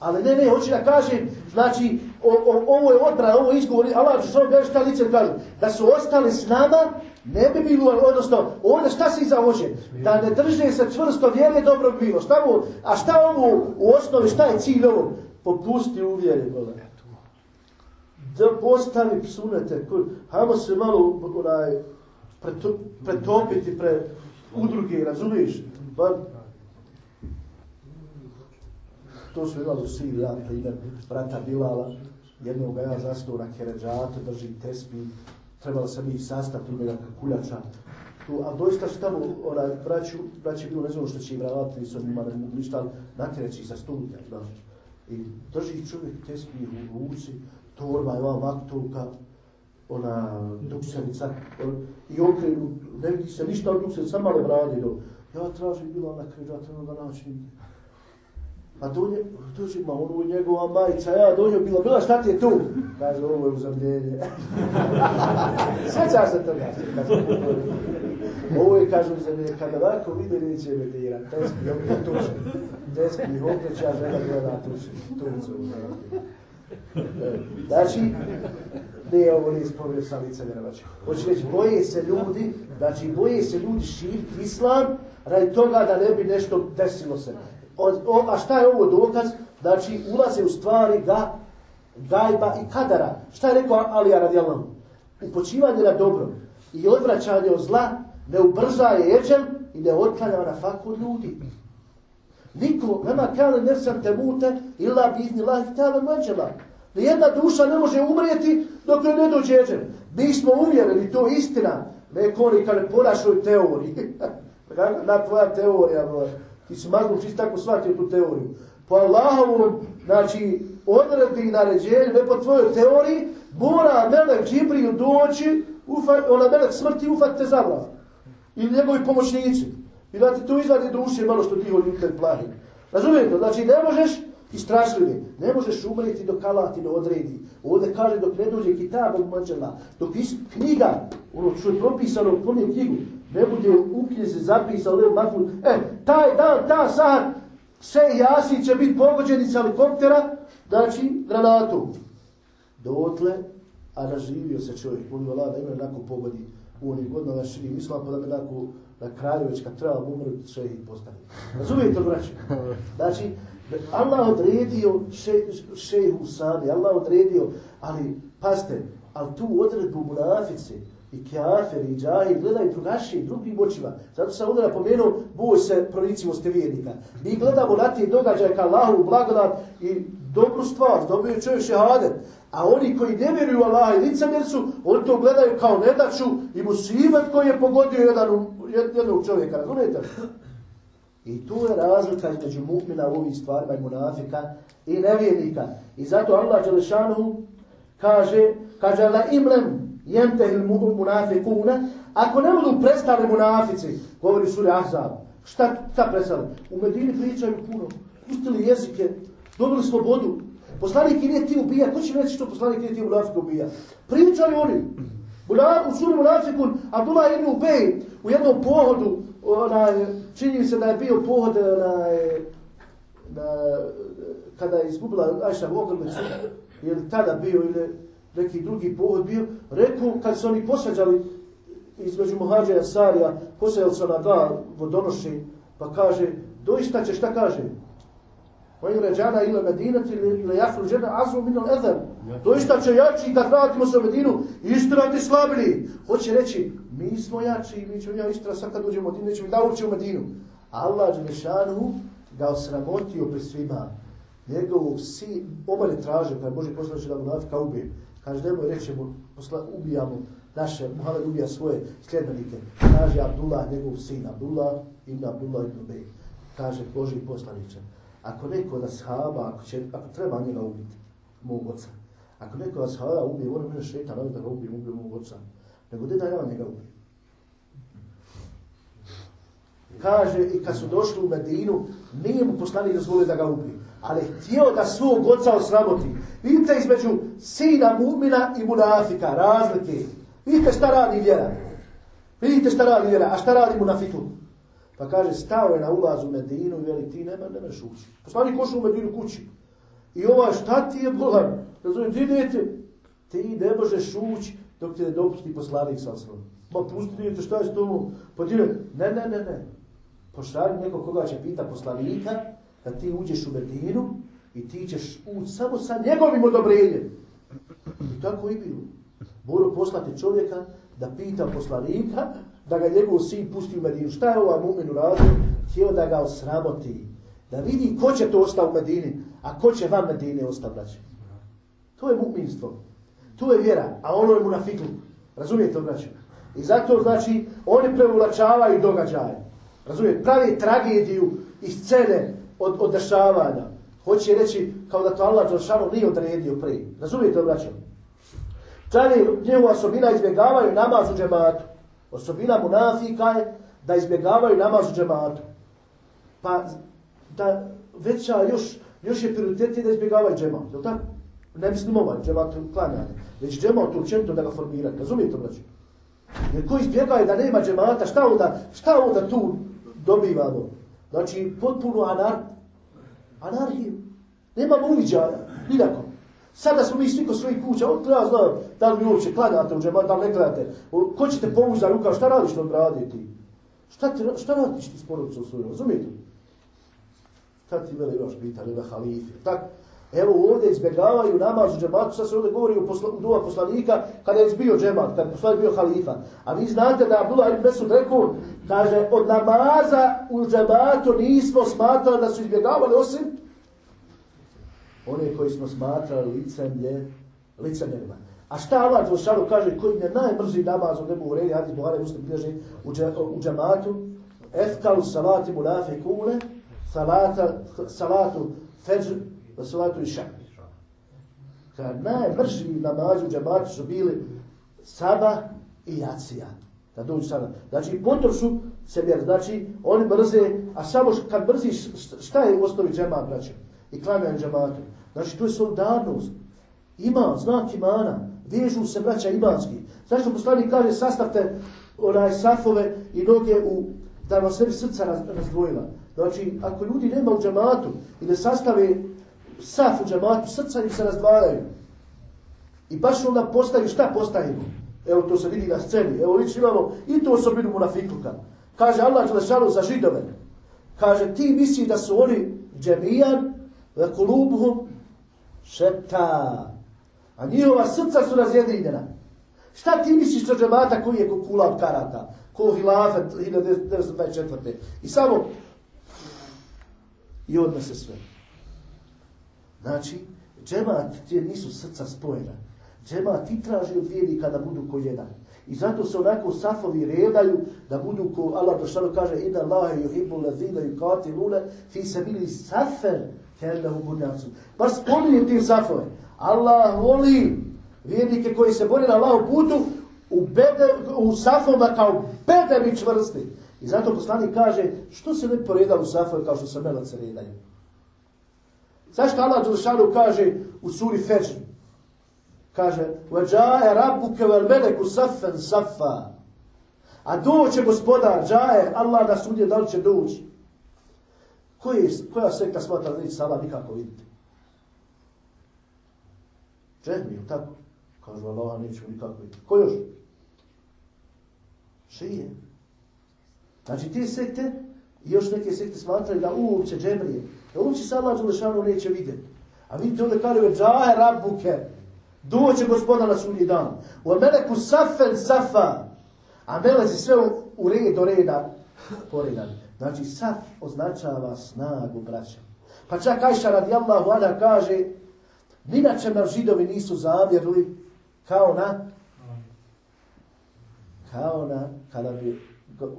Ali ne, ne, hoću da kažem, znači, o, o, ovo je odbrana, ovo je izgovor, Allah će što kaže šta lice kaže, da su ostali s nama, ne bi bilo, odnosno, ovdje šta se iza hoće? Da ne drže se čvrsto vjere, dobro bilo. Šta ovo, a šta ovo u osnovi, šta je cilj ovo? Popusti u vjeri, bole. Da postavi psunete, hajmo se malo onaj, pretopiti pre udruge, razumiješ? Pa, to su imali u Siriji, ja, primjer, brata Bilala, jednog ga ja zastao na Keređatu, drži tespi, trebalo sam ih sastav, primjer, kuljača. Tu, a doista što tamo, onaj, braću, braći bilo, ne znam što će im raditi, nisu njima ne mogu ništa, natjereći sa studija, znaš. I drži čovjek tespi u ruci, torba je ova vaktulka, ona duksenica, on, i okrenu, ne vidi se ništa od duksenica, samo malo bradi do. Ja tražim bilo na kređatu, ono da naći nigdje. Pa dođe, dođe, ma ono njegova majica, ja dođe, bilo, bila šta ti je tu? Kaže, ovo je uzemljenje. <laughs> Sjećaš se toga? Ovo je, kaže, uzemljenje, kada ovako vide, neće me dirat, tespi, opet tuče. Tespi, opet ja žena gleda tuče, tuče. Znači, ne, ovo nije spomio sa lice vjerovače. Hoće reći, boje se ljudi, znači, boje se ljudi širiti islam, radi toga da ne bi nešto desilo se. Od, o, a šta je ovo dokaz? Znači, ulaze u stvari ga, gajba i kadara. Šta je rekao Alija radijalnom? Upočivanje na dobro i odvraćanje od zla ne ubrzaje jeđem i ne otklanja na faku od ljudi. Niko, nema kale nefsam te mute, ila bi izni lahi tala mađela. Nijedna duša ne može umrijeti dok ne dođe jeđem. Mi smo uvjereni, to je istina. Neko oni kada ponašaju teoriji. <laughs> na tvoja teorija, broj. Ti si mazlum čisto tako shvatio tu teoriju. Po Allahovom, znači, odredbi i naređenju, ne po tvojoj teoriji, mora Melek Džibriju doći, ufa, ona Melek smrti ufat te za glav. I njegovi pomoćnici. I da ti tu izvadi duše malo što ti hođu kad plahi. Razumijete? Znači, ne možeš istrašljivi. Ne možeš umreti dok Allah ti ne odredi. Ovdje kaže dok ne dođe kitab od mađala, dok is, knjiga, ono što je propisano u plnje knjigu, ne bude u knjizi zapisao Leo Mahmud, e, taj dan, ta sad, sve jasi će biti pogođeni s helikoptera, znači, granatu. Dotle, a naživio se čovjek, molim Allah da ima onako pogodi u onih godina da širim islam, pa da me onako na kraju već kad treba umrti šehid postane. Razumijete, braći? <laughs> Znači, Allah odredio še, šehu sami, Allah odredio, ali pazite, ali tu odredbu munafice i kjaferi i džahi gledaju drugačije, drugim očima. Zato sam onda napomenuo, boj se pronicimo ste vjernika. Mi gledamo na te događaje kao Allahu blagodat i dobru stvar, dobiju čovjek šehadet. A oni koji ne vjeruju Allah i licamjercu, oni to gledaju kao nedaču i musivet koji je pogodio jedan, jednog čovjeka. Razumijete? I tu je razlika između mu'mina u ovih stvarima i munafika i nevjernika. I zato Allah Đelešanu kaže, kaže la imlem jemtehil munafikuna, ako ne budu prestali munafici, govori suri Ahzab, šta, šta prestali? U Medini pričaju puno, pustili jezike, dobili slobodu, Poslanik nije ti ubija, ko će reći što poslanik nije ti munafika ubija? Pričaju oni. U suri munafikun, Abdullah ibn Ubej u jednom pohodu, onaj, čini se da je bio pohod onaj, na, kada je izgubila Ajša Vogrlicu, je li tada bio ili neki drugi pohod bio, rekao kad su oni posveđali između Mohađa i Asarija, posveđali su na dva vodonoši, pa kaže, doista će šta kaže? Vajin ređana ila medinati ili jafru žena azru minul edher. Doista će jači kad vratimo se u Medinu, istrati slabili. Hoće reći, mi smo jači, mi ćemo ja istra sad kad uđemo u Medinu, nećemo da ući u Medinu. Allah Đelešanu ga osramotio pri svima. Njegovog si, obale traže, kada Boži poslaći da mu nafika ubije. Kaže, nemoj reći mu, posla, ubijamo naše, Muhammed ubija svoje sljedbenike. Kaže Abdullah, njegov sin Abdullah, ibn Abdullah ibn Bej. Kaže Boži poslaniče ako neko da shaba, ako, će, ako treba njega ubiti, mog oca, ako neko vas ashaba ubije, ono mene šeta, ne da ga ubijem, ubijem mog oca, nego da ja njega ubijem? Kaže, i kad su došli u Medinu, nije mu poslanik dozvolio da ga ubije, ali htio da svog oca osramoti. Vidite između sina mumina i munafika, razlike. Vidite šta radi vjera. Vidite šta radi vjera, a šta radi munafiku. Pa kaže, stao je na ulazu u Medinu i veli, ti nema, nemaš ući. Poslanik ušao u Medinu kući. I ova, šta ti je bolan? Razumijem, ti idete, ti ne možeš ući dok ti ne dopusti poslanik sa osnovom. Ma pusti idete, šta je s tomu? Pa ti ne, ne, ne, ne, ne. Pošalji neko koga će pita poslanika da ti uđeš u Medinu i ti ćeš ući samo sa njegovim odobrenjem. I tako i bilo. Moro poslati čovjeka da pita poslanika da ga njegov sin pusti u Medinu. Šta je ovaj mu'min uradio? Htio da ga osramoti. Da vidi ko će to ostati u Medini, a ko će vam Medine ostati. To je mu'minstvo. To je vjera, a ono je munafiklu. Razumijete, braću? I zato, znači, oni preulačavaju događaje. Razumijete? Pravi tragediju i scene od, od dešavanja. Hoće reći kao da to Allah Đelšanu nije odredio prije. Razumijete, braću? Čani njegova osobina izbjegavaju namaz u džematu. Osobina munafika je da izbjegavaju namaz u džematu. Pa da veća još, još je prioritet da izbjegavaju džemat. Je tako? Ne mislim ovaj džemat klanjanje. Već džemat učenito da ga formirati. Razumijete, braći? Jer ko izbjegaju da nema džemata, šta onda, šta onda tu dobivamo? Znači, potpuno anar, anarhiju. Nemamo uviđaja, nikako. Sada smo mi svi kod svojih kuća, on treba zna da li vi uopće klanjate u džemat, da li ne klanjate. Ko će te povući za rukav, šta radiš to radi ti? Šta, ti, šta radiš ti s porodicom svojom, razumijete? Šta ti vele imaš pitanje na halifi, tak? Evo ovdje izbjegavaju namaz u džematu, sad se ovdje govori u, posla, u duha poslanika kada je izbio džemat, kada je poslanik bio halifa. A vi znate da Abdullah ibn Mesud rekao, kaže, od namaza u džematu nismo smatrali da su izbjegavali osim one koji smo smatrali licemlje, licemljerima. A šta Allah Đelšanu kaže, koji je najmrzi namaz u nebu u reji, hadis Buhari Muslim bilježi u, dže, u džematu, efkalu salati munafi kule, salata, salatu feđr, salatu iša. Kad najmrži namaz u džamatu su bili saba i jacija. Da dođu sada. Znači, potom su se mjer, znači, oni brze, a samo kad brziš, šta je u osnovi džemat, braće? I klanjaju džamatu. Znači, to je solidarnost. Ima, znak imana. Vežu se braća imanski. Znači, što poslanik kaže, sastavte onaj safove i noge u, da vam sebi srca raz, razdvojila. Znači, ako ljudi nema u džamatu i ne sastave saf u džamatu, srca im se razdvajaju. I baš onda postaju, šta postajemo? Evo to se vidi na sceni. Evo već imamo i tu osobinu munafikluka. Kaže Allah Đelešanu za židove. Kaže ti misli da su oni džemijan, ve kulubuhum šeta. A njihova srca su razjedinjena. Šta ti misliš za džemata koji je kukula od karata? Ko hilafet 1924. I samo i odnose sve. Znači, džemat ti nisu srca spojena. Džemat ti traži od vijednika da budu ko jedan. I zato se onako safovi redaju da budu ko Allah došalo kaže inna Allahe yuhibbu lazina yukatilune fi se bili safer kendahu bunjacu. Bar spominje tim safove. Allah voli vjernike koji se bori na Allahom putu u, bede, u safoma kao bedevi čvrsti. I zato poslanik kaže, što se ne poreda u safove kao što se melace redaju? Zašto Allah Đelšanu kaže u suri Fejr? Kaže, وَجَاءَ رَبُّكَ وَالْمَلَكُ سَفًا سَفًا A doće gospodar, džaje, Allah na sudje, da li će doći? Koji, koja sekta smatra da neće sa Allah nikako vidite? Džehmi, tako? Kažu, Allah nećemo nikako vidjeti. Ko još? Šije. Znači, ti sekte, i još neke sekte smatraju da uopće džemrije, da uopće se Allah Đelešanu neće vidjeti. A vidite ovdje kada je džahe rabuke. doće gospoda na sudnji dan. U meleku safen safa, a meleci sve u, red do reda poredani. Znači, saf označava snagu, braća. Pa čak Ajša radijallahu anha kaže, ni na čem nam židovi nisu zavjerili kao na kao na kada bi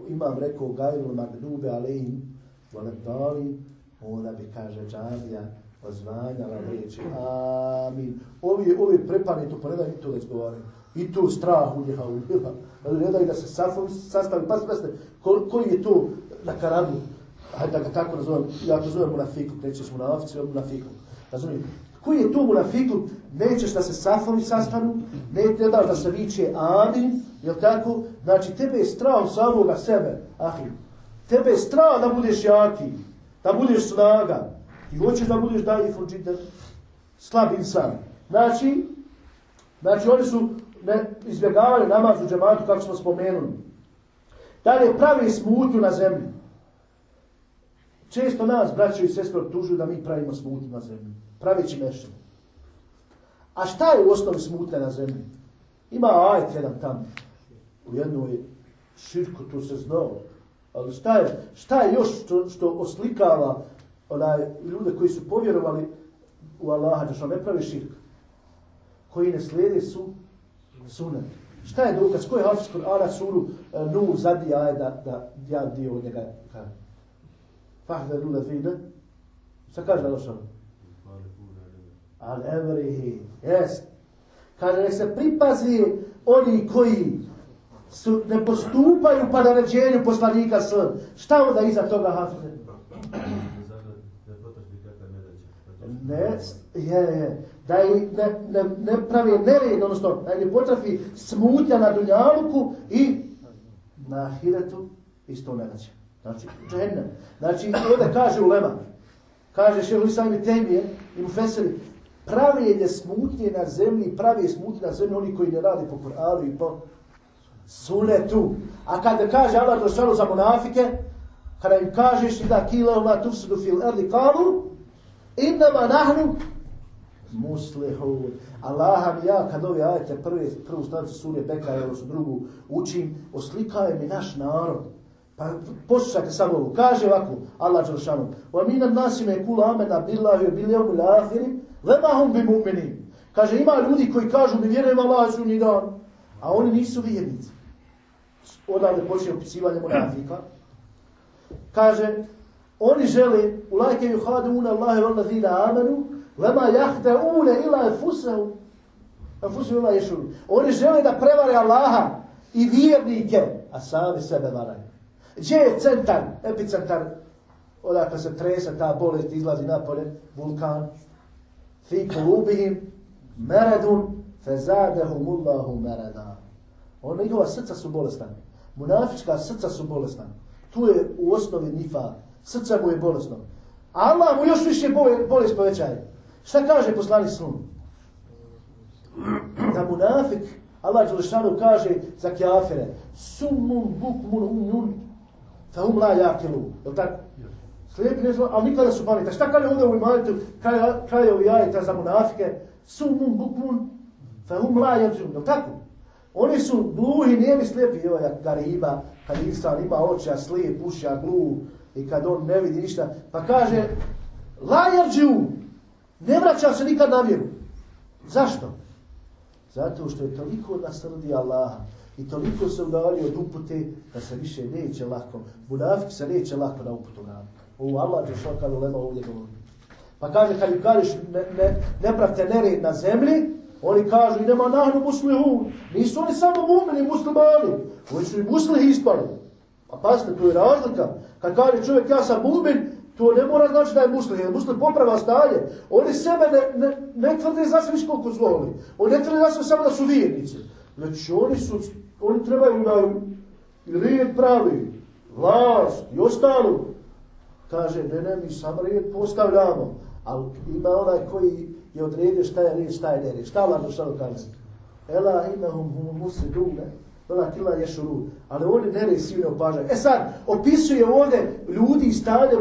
imam rekao gajru magdube alejim voledali onda bi kaže džavija ozvanjala riječi, amin. Ovi, ovi prepani pa to poneda i tu već govorim. I tu strah u njeha ubila ne da se safom sastavi. Pa sve ko, koji je to na karabu hajde da ga tako nazovem. Ja to zovem munafiku nećeš munafici munafiku razumijem? Koji je to munafiku? Nećeš da se safovi sastanu, ne ne daš da se viče amin, jel tako? Znači, tebe je strah samoga sebe, ahi. Tebe je strah da budeš jaki, da budeš snaga. I hoćeš da budeš da i fuđite slab insan. Znači, znači oni su ne, izbjegavali namaz u džematu, kako smo spomenuli. Dalje, pravi smutu na zemlji. Često nas, braćo i sestre, tužuju da mi pravimo smutu na zemlji praveći nešto. A šta je u osnovi smutne na zemlji? Ima ajet jedan tam, u jednoj širku, tu se znao. Ali šta je, šta je još što, što oslikava onaj, ljude koji su povjerovali u Allaha, da što ne pravi širk? Koji ne slijede su sunet. Šta je dokaz? Koji je hafiz Kur'ana suru uh, Nur zadnji ajet da, da ja dio od njega kaže? Fahda lula zine. Šta kaže Allah što? al emrihi, jest. Kaže, nek se pripazi oni koji su, ne postupaju pa na ređenju poslanika s. Šta onda iza toga hafize? Ne, je, je. Da i ne, ne, ne pravi nered, odnosno, da ne potrafi smutja na dunjaluku i na hiretu isto ne daće. Znači, džene. Znači, ovdje kaže u kaže šeho Islam sami Temije i mu pravi je smutnje na zemlji, pravi je smutnje na zemlji oni koji ne radi po Kur'anu i po sunetu. A kada kaže Allah došao za munafike, kada im kažeš da kila Allah tufsudu fil erdi kalu, innama nahnu muslihun. Allaha mi ja kad ove ajete prve, prvu stancu sure Bekara, ili su drugu učim, oslikaje mi naš narod. Pa poslušajte samo ovo. Kaže ovako, Allah Đelšanu, wa minan nasime kula amena billahi wa bil jevmu l'ahirim, Lema hum bi mu'mini. Kaže, ima ljudi koji kažu mi vjerujem Allah su ni dan, a oni nisu vjernici. Odavde počne opisivanje monafika. Kaže, oni žele, u lajke hadu una Allahe vala zina amanu, lema jahte une ila e fusehu, e ila ješuru. Oni žele da prevare Allaha i vjernike, a sami sebe varaju. Gdje je centar, epicentar, odakle se trese ta bolest, izlazi napolje, vulkan, fi kulubihim meredun fezadehum Allahu mereda. Ona njihova srca su bolestna. Munafička srca su bolestna. Tu je u osnovi nifa. Srca mu je bolestno. Allah mu još više bolest povećaje. Šta kaže poslani slun? da munafik, Allah Đelešanu kaže za kjafire, summun bukmun umjun, fa hum la jakilu. Je tako? Slijepi ne znam, ali nikada su pametni. Pa šta kaže ovdje u imanetu, kraje ovi ajeta za munafike, summun bukmun, fa hum la jakilu. Je tako? Oni su gluhi, nijemi slijepi, evo ja gariba, kad insan ima oči, a slijep, uši, a gluh, i kad on ne vidi ništa, pa kaže, la jarđu, ne vraća se nikad na vjeru. Zašto? Zato što je toliko nasrdi Allah i toliko se udalio od upute da se više neće lako, budavki se neće lako na uputu raditi. Ovo Allah je što u lema ovdje govori. Pa kaže, kad im kažeš ne, ne, ne pravte nered na zemlji, oni kažu, idemo nahnu muslihun. Nisu oni samo mumini muslimani, oni su i muslihi ispali. Pa A pasite, to je razlika. Kad kaže čovjek, ja sam mumin, To ne mora znači da je muslih. jer muslim poprava stanje. Oni sebe ne, ne, ne tvrde za sve koliko zvoli. Oni ne tvrde za sve samo da su vjernici. Znači oni su, oni trebaju da i red pravi, vlast i ostalo. Kaže, ne, ne, mi sam red postavljamo. Ali ima onaj koji je odredio šta je red, šta je ne red. Šta Allah to kaže? Ela imahum hum musli dune. Ela kila ješuru. Ali oni ne red svi ne opažaju. E sad, opisuje ovdje ljudi i stanje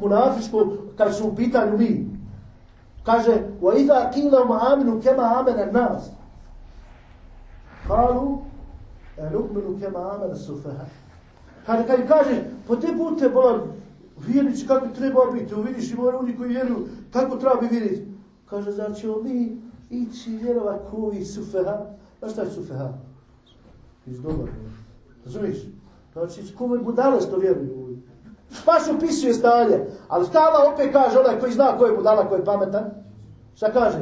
munafičko kad su u pitanju mi. Kaže, wa idha qila ma aminu kama amana nas. Qalu nu'minu kama amana as-sufaha. Kad kad kaže, po te pute bolan vjernici kako treba biti, u vidiš ima oni koji vjeruju, tako treba bi vidjeti. Kaže, znači mi ići vjerovat ko i sufaha. Znaš šta je sufaha? Iz dobar. Razumiješ? Znači, kome budale što vjeruju? Baš opisuje stanje. Ali šta Allah opet kaže, onaj koji zna ko je budala, ko je pametan? Šta kaže?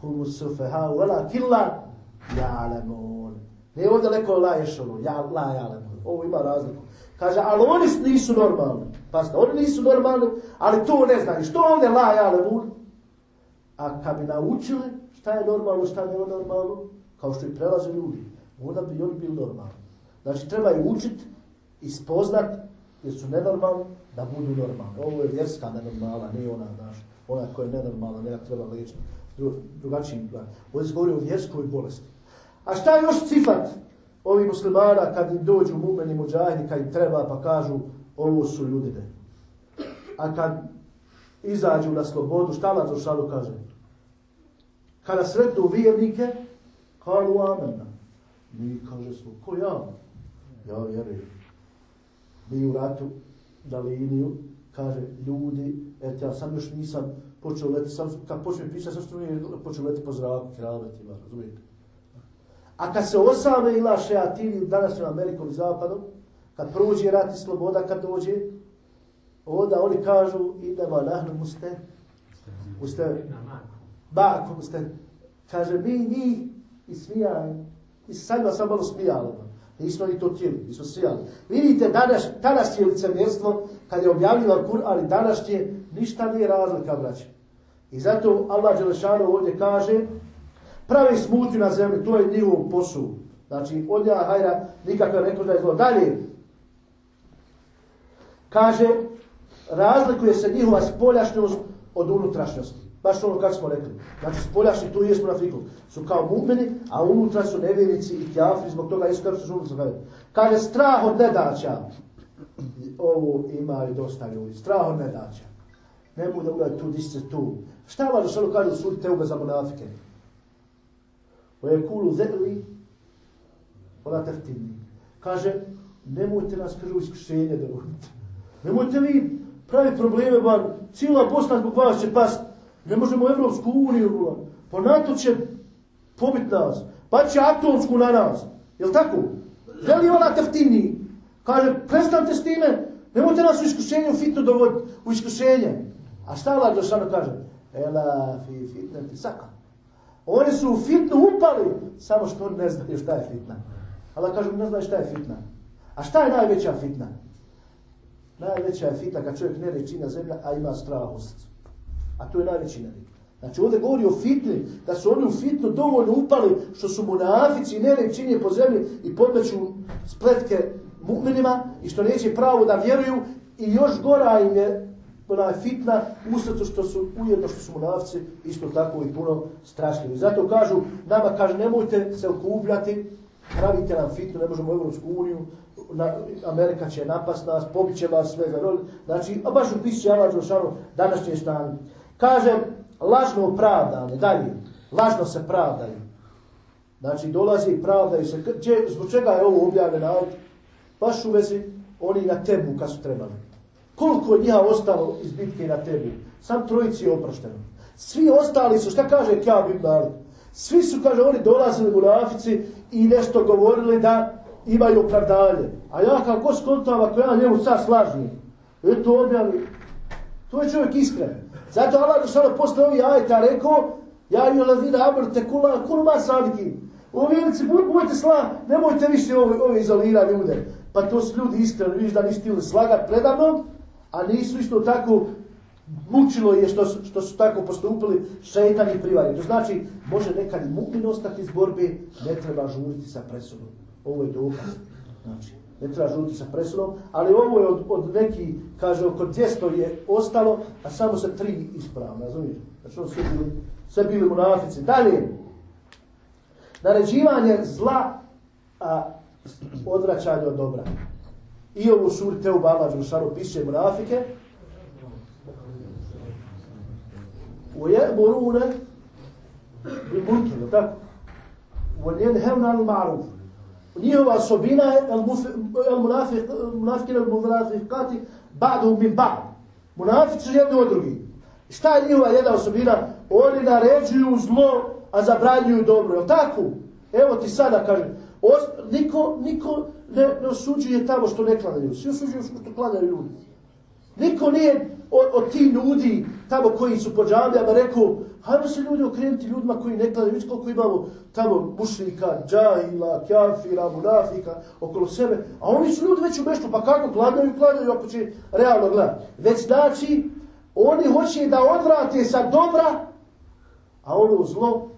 Humu sufeha wala killa ja'lamun. Ne ovdje neko la ješulu, ja, la ja'lamun. Ovo ima razliku. Kaže, ali oni nisu normalni. Pasta, oni nisu normalni, ali to ne znaju. Što ovdje la ja'lamun? A kad bi naučili šta je normalno, šta je normalno, kao što i prelaze ljudi, onda bi oni bili normalni. Znači, treba i učiti ispoznat jer su nenormalni da budu normalni. Ovo je vjerska nenormala, ne ona, znaš, ona koja je nenormalna, ne treba liječiti. Dru, drugačiji plan. Se govori o vjerskoj bolesti. A šta je još cifat ovi muslimana kad im dođu mumeni muđahidi, kad im treba pa kažu ovo su ljudine. A kad izađu na slobodu, šta vam Zoršanu šalu kaže? Kada sretnu vjernike, kalu amena. Mi kaže smo, ko ja? Ja vjerujem Mi u ratu na liniju, kaže, ljudi, eto, ja sam još nisam počeo leti, sam, kad počnem pisati, sam što nije počeo leti po zraku, kralbetima, razumijete? A kad se osame ila šeatini danas u Amerikom i Zapadom, kad prođe rat i sloboda, kad dođe, onda oni kažu, idemo nahnu muste, muste, bako muste, kaže, mi njih ismijaj, i sad vas sam malo ono smijali, Nismo ni to tijeli, nismo smijali. Vidite, danas, danas je licemjerstvo, kad je objavljeno Kur'an i danas je, ništa nije razlika, braće. I zato Allah Đelešanu ovdje kaže, pravi smutnju na zemlji, to je njihov posu. Znači, od hajra nikakve rekao da je zlo. Dalje, kaže, razlikuje se njihova spoljašnjost od unutrašnjosti. Baš ono kako smo rekli. Znači, spoljašnji tu jesmo na fiku. Su kao mu'meni, a unutra su nevjerici i kjafri, zbog toga isu kako su žuli Kaže, strah od nedaća. Ovo ima i dosta ljudi. Strah od nedaća. Ne da ugledati tu, disi tu. Šta vam što kaže u suri Teube za monafike? O je kulu zeli, ona teftini. Kaže, nemojte nas krvu iskušenje da vodite. Nemojte vi pravi probleme, bar cijela Bosna zbog vas će past. Ne možemo Evropsku uniju, pa NATO će pobiti nas, pa će atomsku na nas. Jel tako? Je li ona teftini? Kaže, prestanite s time, nemojte nas u iskušenju u fitnu dovoditi, u iskušenje. A šta Allah Đošano kaže? Ela fi fitne ti saka. Oni su u fitnu upali, samo što ne znaju šta je fitna. Allah kaže, ne znaju šta je fitna. A šta je najveća fitna? Najveća je fitna kad čovjek ne reči na zemlja, a ima strah u srcu. A to je najveći nerik. Znači ovdje govori o fitni, da su oni u fitnu dovoljno upali što su munafici i nerik činje po zemlji i podmeću spletke mu'minima i što neće pravo da vjeruju i još gora im je ona je fitna u srcu što su ujedno što su munafci isto tako i puno strašljivi. Zato kažu, nama kaže nemojte se okupljati, pravite nam fitnu, ne možemo u Evropsku uniju, na, Amerika će napast nas, pobit će vas sve za rol. Znači, a baš u pisci Allah Đelšanu današnje stanje. Kaže, lažno opravdane, dalje, lažno se pravdaju. Znači, dolazi i pravdaju se. Gdje, zbog čega je ovo objavljeno? Baš u vezi oni na tebu kad su trebali. Koliko je njiha ostalo iz bitke na tebi? Sam trojici je oprošteno. Svi ostali su, šta kaže Kjab ibn Arud? Svi su, kaže, oni dolazili u Rafici i nešto govorili da imaju opravdanje. A ja kako skontam, ako ja njemu sad slažim, eto objavi, to je čovjek iskren. Zato Allah je što posle ovih ajta rekao, ja i ladina amr te kula ma sadiki. U vilici, budite sla, nemojte više ove, ove izolirane ljude. Pa to su ljudi iskreni, vidiš da nisi ti slagat predavno, a nisu isto tako mučilo je što su, što su tako postupili šetan i privari. To znači, može nekad i mu'min ostati iz borbe, ne treba žuriti sa presudom. Ovo je dokaz. Znači, ne treba žuriti sa presudom, ali ovo je od, od neki, kaže, oko 200 je ostalo, a samo se tri ispravno, razumiješ? Znači, ono sve bili, sve bili munafici. Dalje, naređivanje zla, a odvraćanje od dobra. I ovo suri Teuba Allah Đelšanu piše munafike. وَيَأْمُرُونَ بِمُنْكِرُ tako? وَيَنْهَوْنَ عَنُ الْمَعْرُوفِ Njihova osobina je al-munafikina al-munafikati ba'du min ba'd. Munafici su jedni od drugi. Šta je njihova jedna osobina? Oni naređuju zlo, a zabranjuju dobro. Je tako? Evo ti sada kažem. Niko, niko ne, ne osuđuje tamo što ne klanjaju. Svi osuđuju što klanjaju ljudi. Niko nije od, od ti ljudi tamo koji su po džamijama rekao hajmo se ljudi okrenuti ljudima koji ne klanjaju. Vidite koliko imamo tamo mušlika, džahila, kjafira, munafika okolo sebe. A oni su ljudi već u meštu. Pa kako klanjaju, klanjaju ako će realno gledati. Već znači oni hoće da odvrate sa dobra a ono zlo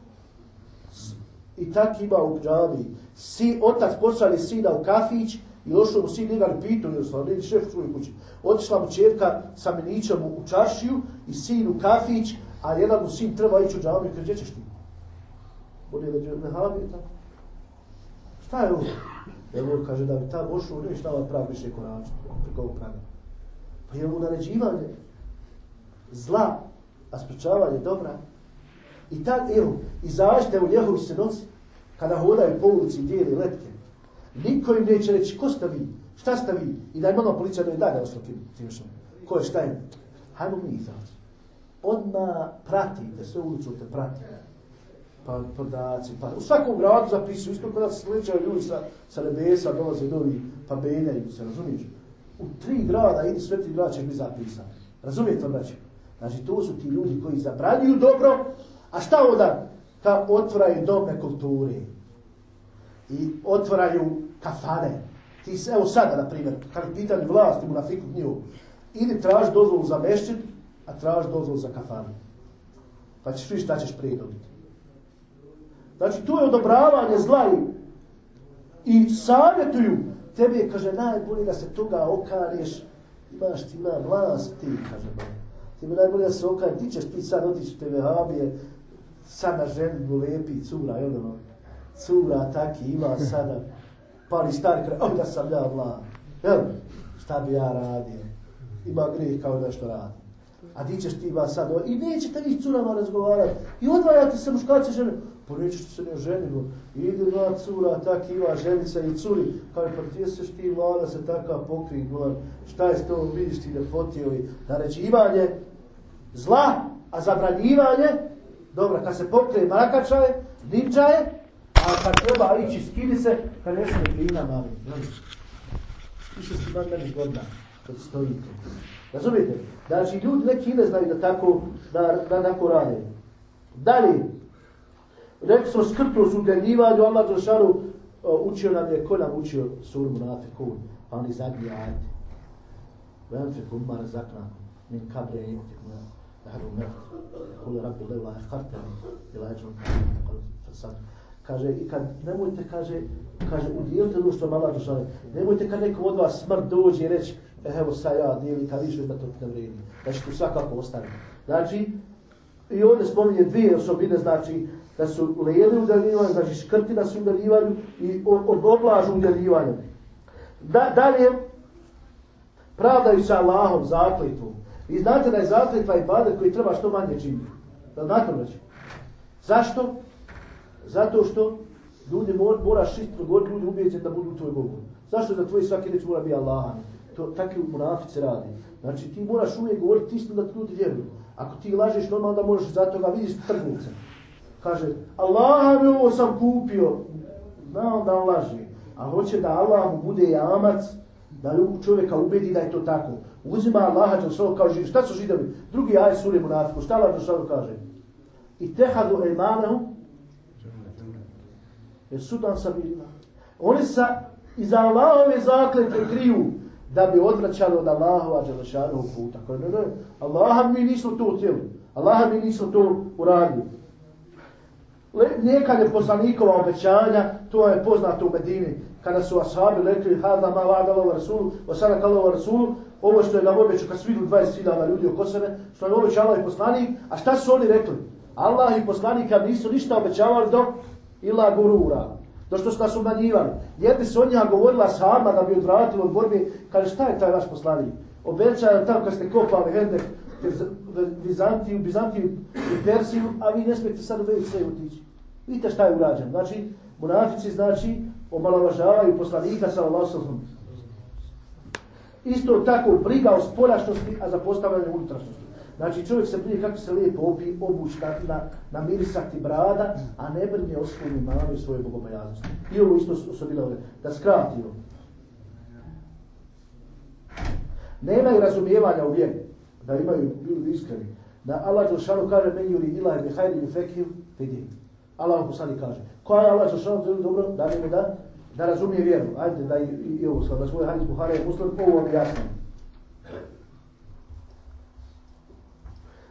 i tak ima u džamiji si, otac poslali sina u kafić i došao mu sin Ivan Pitu, ili osnovno, nije šef u kući. Otišla mu čerka sa menićem u čaršiju i sin u kafić, a jedan mu sin treba ići u džavnu i kaže, gdje ćeš ti? On je među nehavi, tako. Šta je ovo? Evo, kaže da bi ta bošu ne šta vam pravi više korača, preko ovog pravi. Pa je ovo naređivanje zla, a sprečavanje dobra. I tad, evo, izađite u njehovi se kada hodaju po ulici i dijeli letke, niko im neće reći, ko ste vi, šta ste vi, i da je malo policija da je dalje oslo tim, tim što, ko je šta je, hajmo mi izaći. Odma pratite, sve ulicu te prati. Pa podaci, pa u svakom gradu zapisuju, isto kada se sličaju ljudi sa, sa nebesa, dolaze novi, pa benjaju se, razumiješ? U tri grada, idi sve tri grada ćeš mi zapisati. Razumijete, braće? Znači, to su ti ljudi koji zabranjuju dobro, a šta onda? Ta otvaraju dome kulture i otvaraju kafane. Ti se, evo sada, na primjer, kad je pitanje vlasti mu na fiku knjivu, ili traži dozvolu za mešćin, a traži dozvolu za kafanu. Pa ćeš vidjeti šta ćeš prije dobiti. Znači, tu je odobravanje zla i, savjetuju. Tebi je, kaže, najbolje da se toga okaneš, imaš ti ima vlast, ti, kaže, ti bi najbolje da se okaneš, ti ćeš ti sad otići u te vehabije, sada ženi mu lepi cura, jel ono, cura taki ima sada, pa ni stari kraj, onda sam ja vlad. jel, šta bi ja radio, ima grijeh kao da što radi. A di ćeš ti ima sad, i nećete vi s curama razgovarati, i odvajate se muškarci žene, pa nećeš se ne ženimo, ide dva cura, tak ima ženica i curi, kaže, pa gdje seš ti vlada se taka pokri, gledam, šta je s tobom vidiš ti ljepotiovi, naređivanje zla, a zabranjivanje, Dobro, kad se pokrije marakačaje, ninđaje, a kad treba ići skini se, kad ne smije glina mali. Više si bar meni godina kad stojite. Razumijete? Znači, ljudi neki ne znaju da tako, da, da tako rade. Dalje, rekli smo skrtno sudjeljivanju, Allah Đelšanu učio nam je, ko nam učio suru Munafikun, pa oni zadnji ajde. Venfikum mar zakna, min kabre jeti, ahlu mehu. Kuli rabbi lewa ehkarteni ila ajmu fasad. Kaže, i kad nemojte, kaže, kaže, udijelite ono što malo žele. Nemojte kad nekom od vas smrt dođe i reći, e, evo sa ja, dijeli, kad više da to ne vredi. Znači, tu svakako ostane. Znači, i ovdje spominje dvije osobine, znači, da su lijeli udaljivanje, znači škrti da su udaljivanju i od u udaljivanje. Da, dalje, pravdaju sa Allahom zakletom. Vi znate da je zakletva i badet koji treba što manje činiti. Da znate li Zašto? Zato što ljudi mora, moraš isto govoriti, ljudi ubijeće da budu tvoj govor. Zašto za tvoj svaki reč mora biti Allah? To takvi munafice radi. Znači ti moraš uvijek govoriti istinu da ljudi vjeruju. Ako ti lažeš normalno da možeš za toga vidiš trgnice. Kaže, Allah mi ovo sam kupio. Znam da on laži. A hoće da Allah mu bude jamac, da čovjeka ubedi da je to tako. Uzima Allaha Đelšanu kao živi. Šta su židovi? Drugi aj suri munafiku. Šta Allah Đelšanu kaže? I tehadu ejmanehu. Je sudan sa. Oni sa iza Allahove zakletve kriju da bi odvraćali od Allahova Đelešanu puta. Koje ne, ne, Allaha mi nismo to htjeli. Allaha mi nismo to uradili. Nijekanje je poslanikova obećanja, to je poznato u Medini, kada su ashabi rekli, hada ma vada lova rasulu, o sada kao lova rasulu, ovo što je nam obećao, kad su vidjeli 20.000 ljudi oko sebe, što je obećao i poslanik, a šta su oni rekli? Allah i poslanika nisu ništa obećavali do ila gurura. Do što su nas umanjivali. Jedni su od njega govorila sama da bi odvratili od borbe. Kaže, šta je taj vaš poslanik? Obeća je tamo kad ste kopali Hendek, Bizantiju, Bizantiju i Persiju, a vi ne smijete sad u VC otići. Vidite šta je urađeno. Znači, monafici, znači, omalovažavaju poslanika sa Allahom. Isto tako briga o spoljašnosti, a za postavljanje unutrašnosti. Znači čovjek se brine kako se lijepo obi, obući na, na mirisati brada, a ne brine o svojim imanu i svoje bogobojaznosti. I ovo isto osobila ovdje. Da skrati. Nema i razumijevanja u vjeri. Da imaju ljudi iskreni. Da Allah Đelšanu kaže meni juri ilaj bi hajri fekiju. Allah mu kaže. Ko je Allah Đelšanu želi dobro, da mi da, da razumije vjeru. Ajde da i, i, i ovo sad, da svoj hadis Buhara je muslim, ovo vam jasno.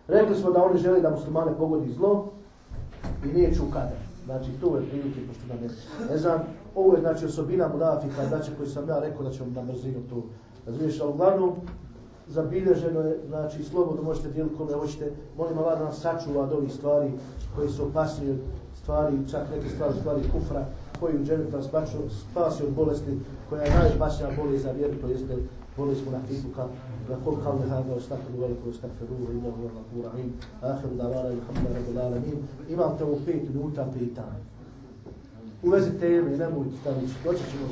Rekli smo da oni žele da muslimane pogodi zlo i nije čukada. Znači, to je prilike, pošto da ne, ne znam, ovo je znači osobina munafika, znači koji sam ja rekao da ćemo na mrzinu to razviješ, ali uglavnom, zabilježeno je, znači, slobodno možete dijeliti kome hoćete, molim Allah da nas sačuva od ovih stvari koji su opasnije stvari, čak neke stvari, stvari kufra, koji u dženetu nas spasi od bolesti, koja je najopasnija bolest za vjeru, to jeste bolest munafikuka, نقول قول هذا واستغفر لكم واستغفروه انه هو الغفور الرحيم اخر دعوانا الحمد لله رب العالمين imam te u pet minuta pitanja. U vezi teme, nemojte staviti, doći ćemo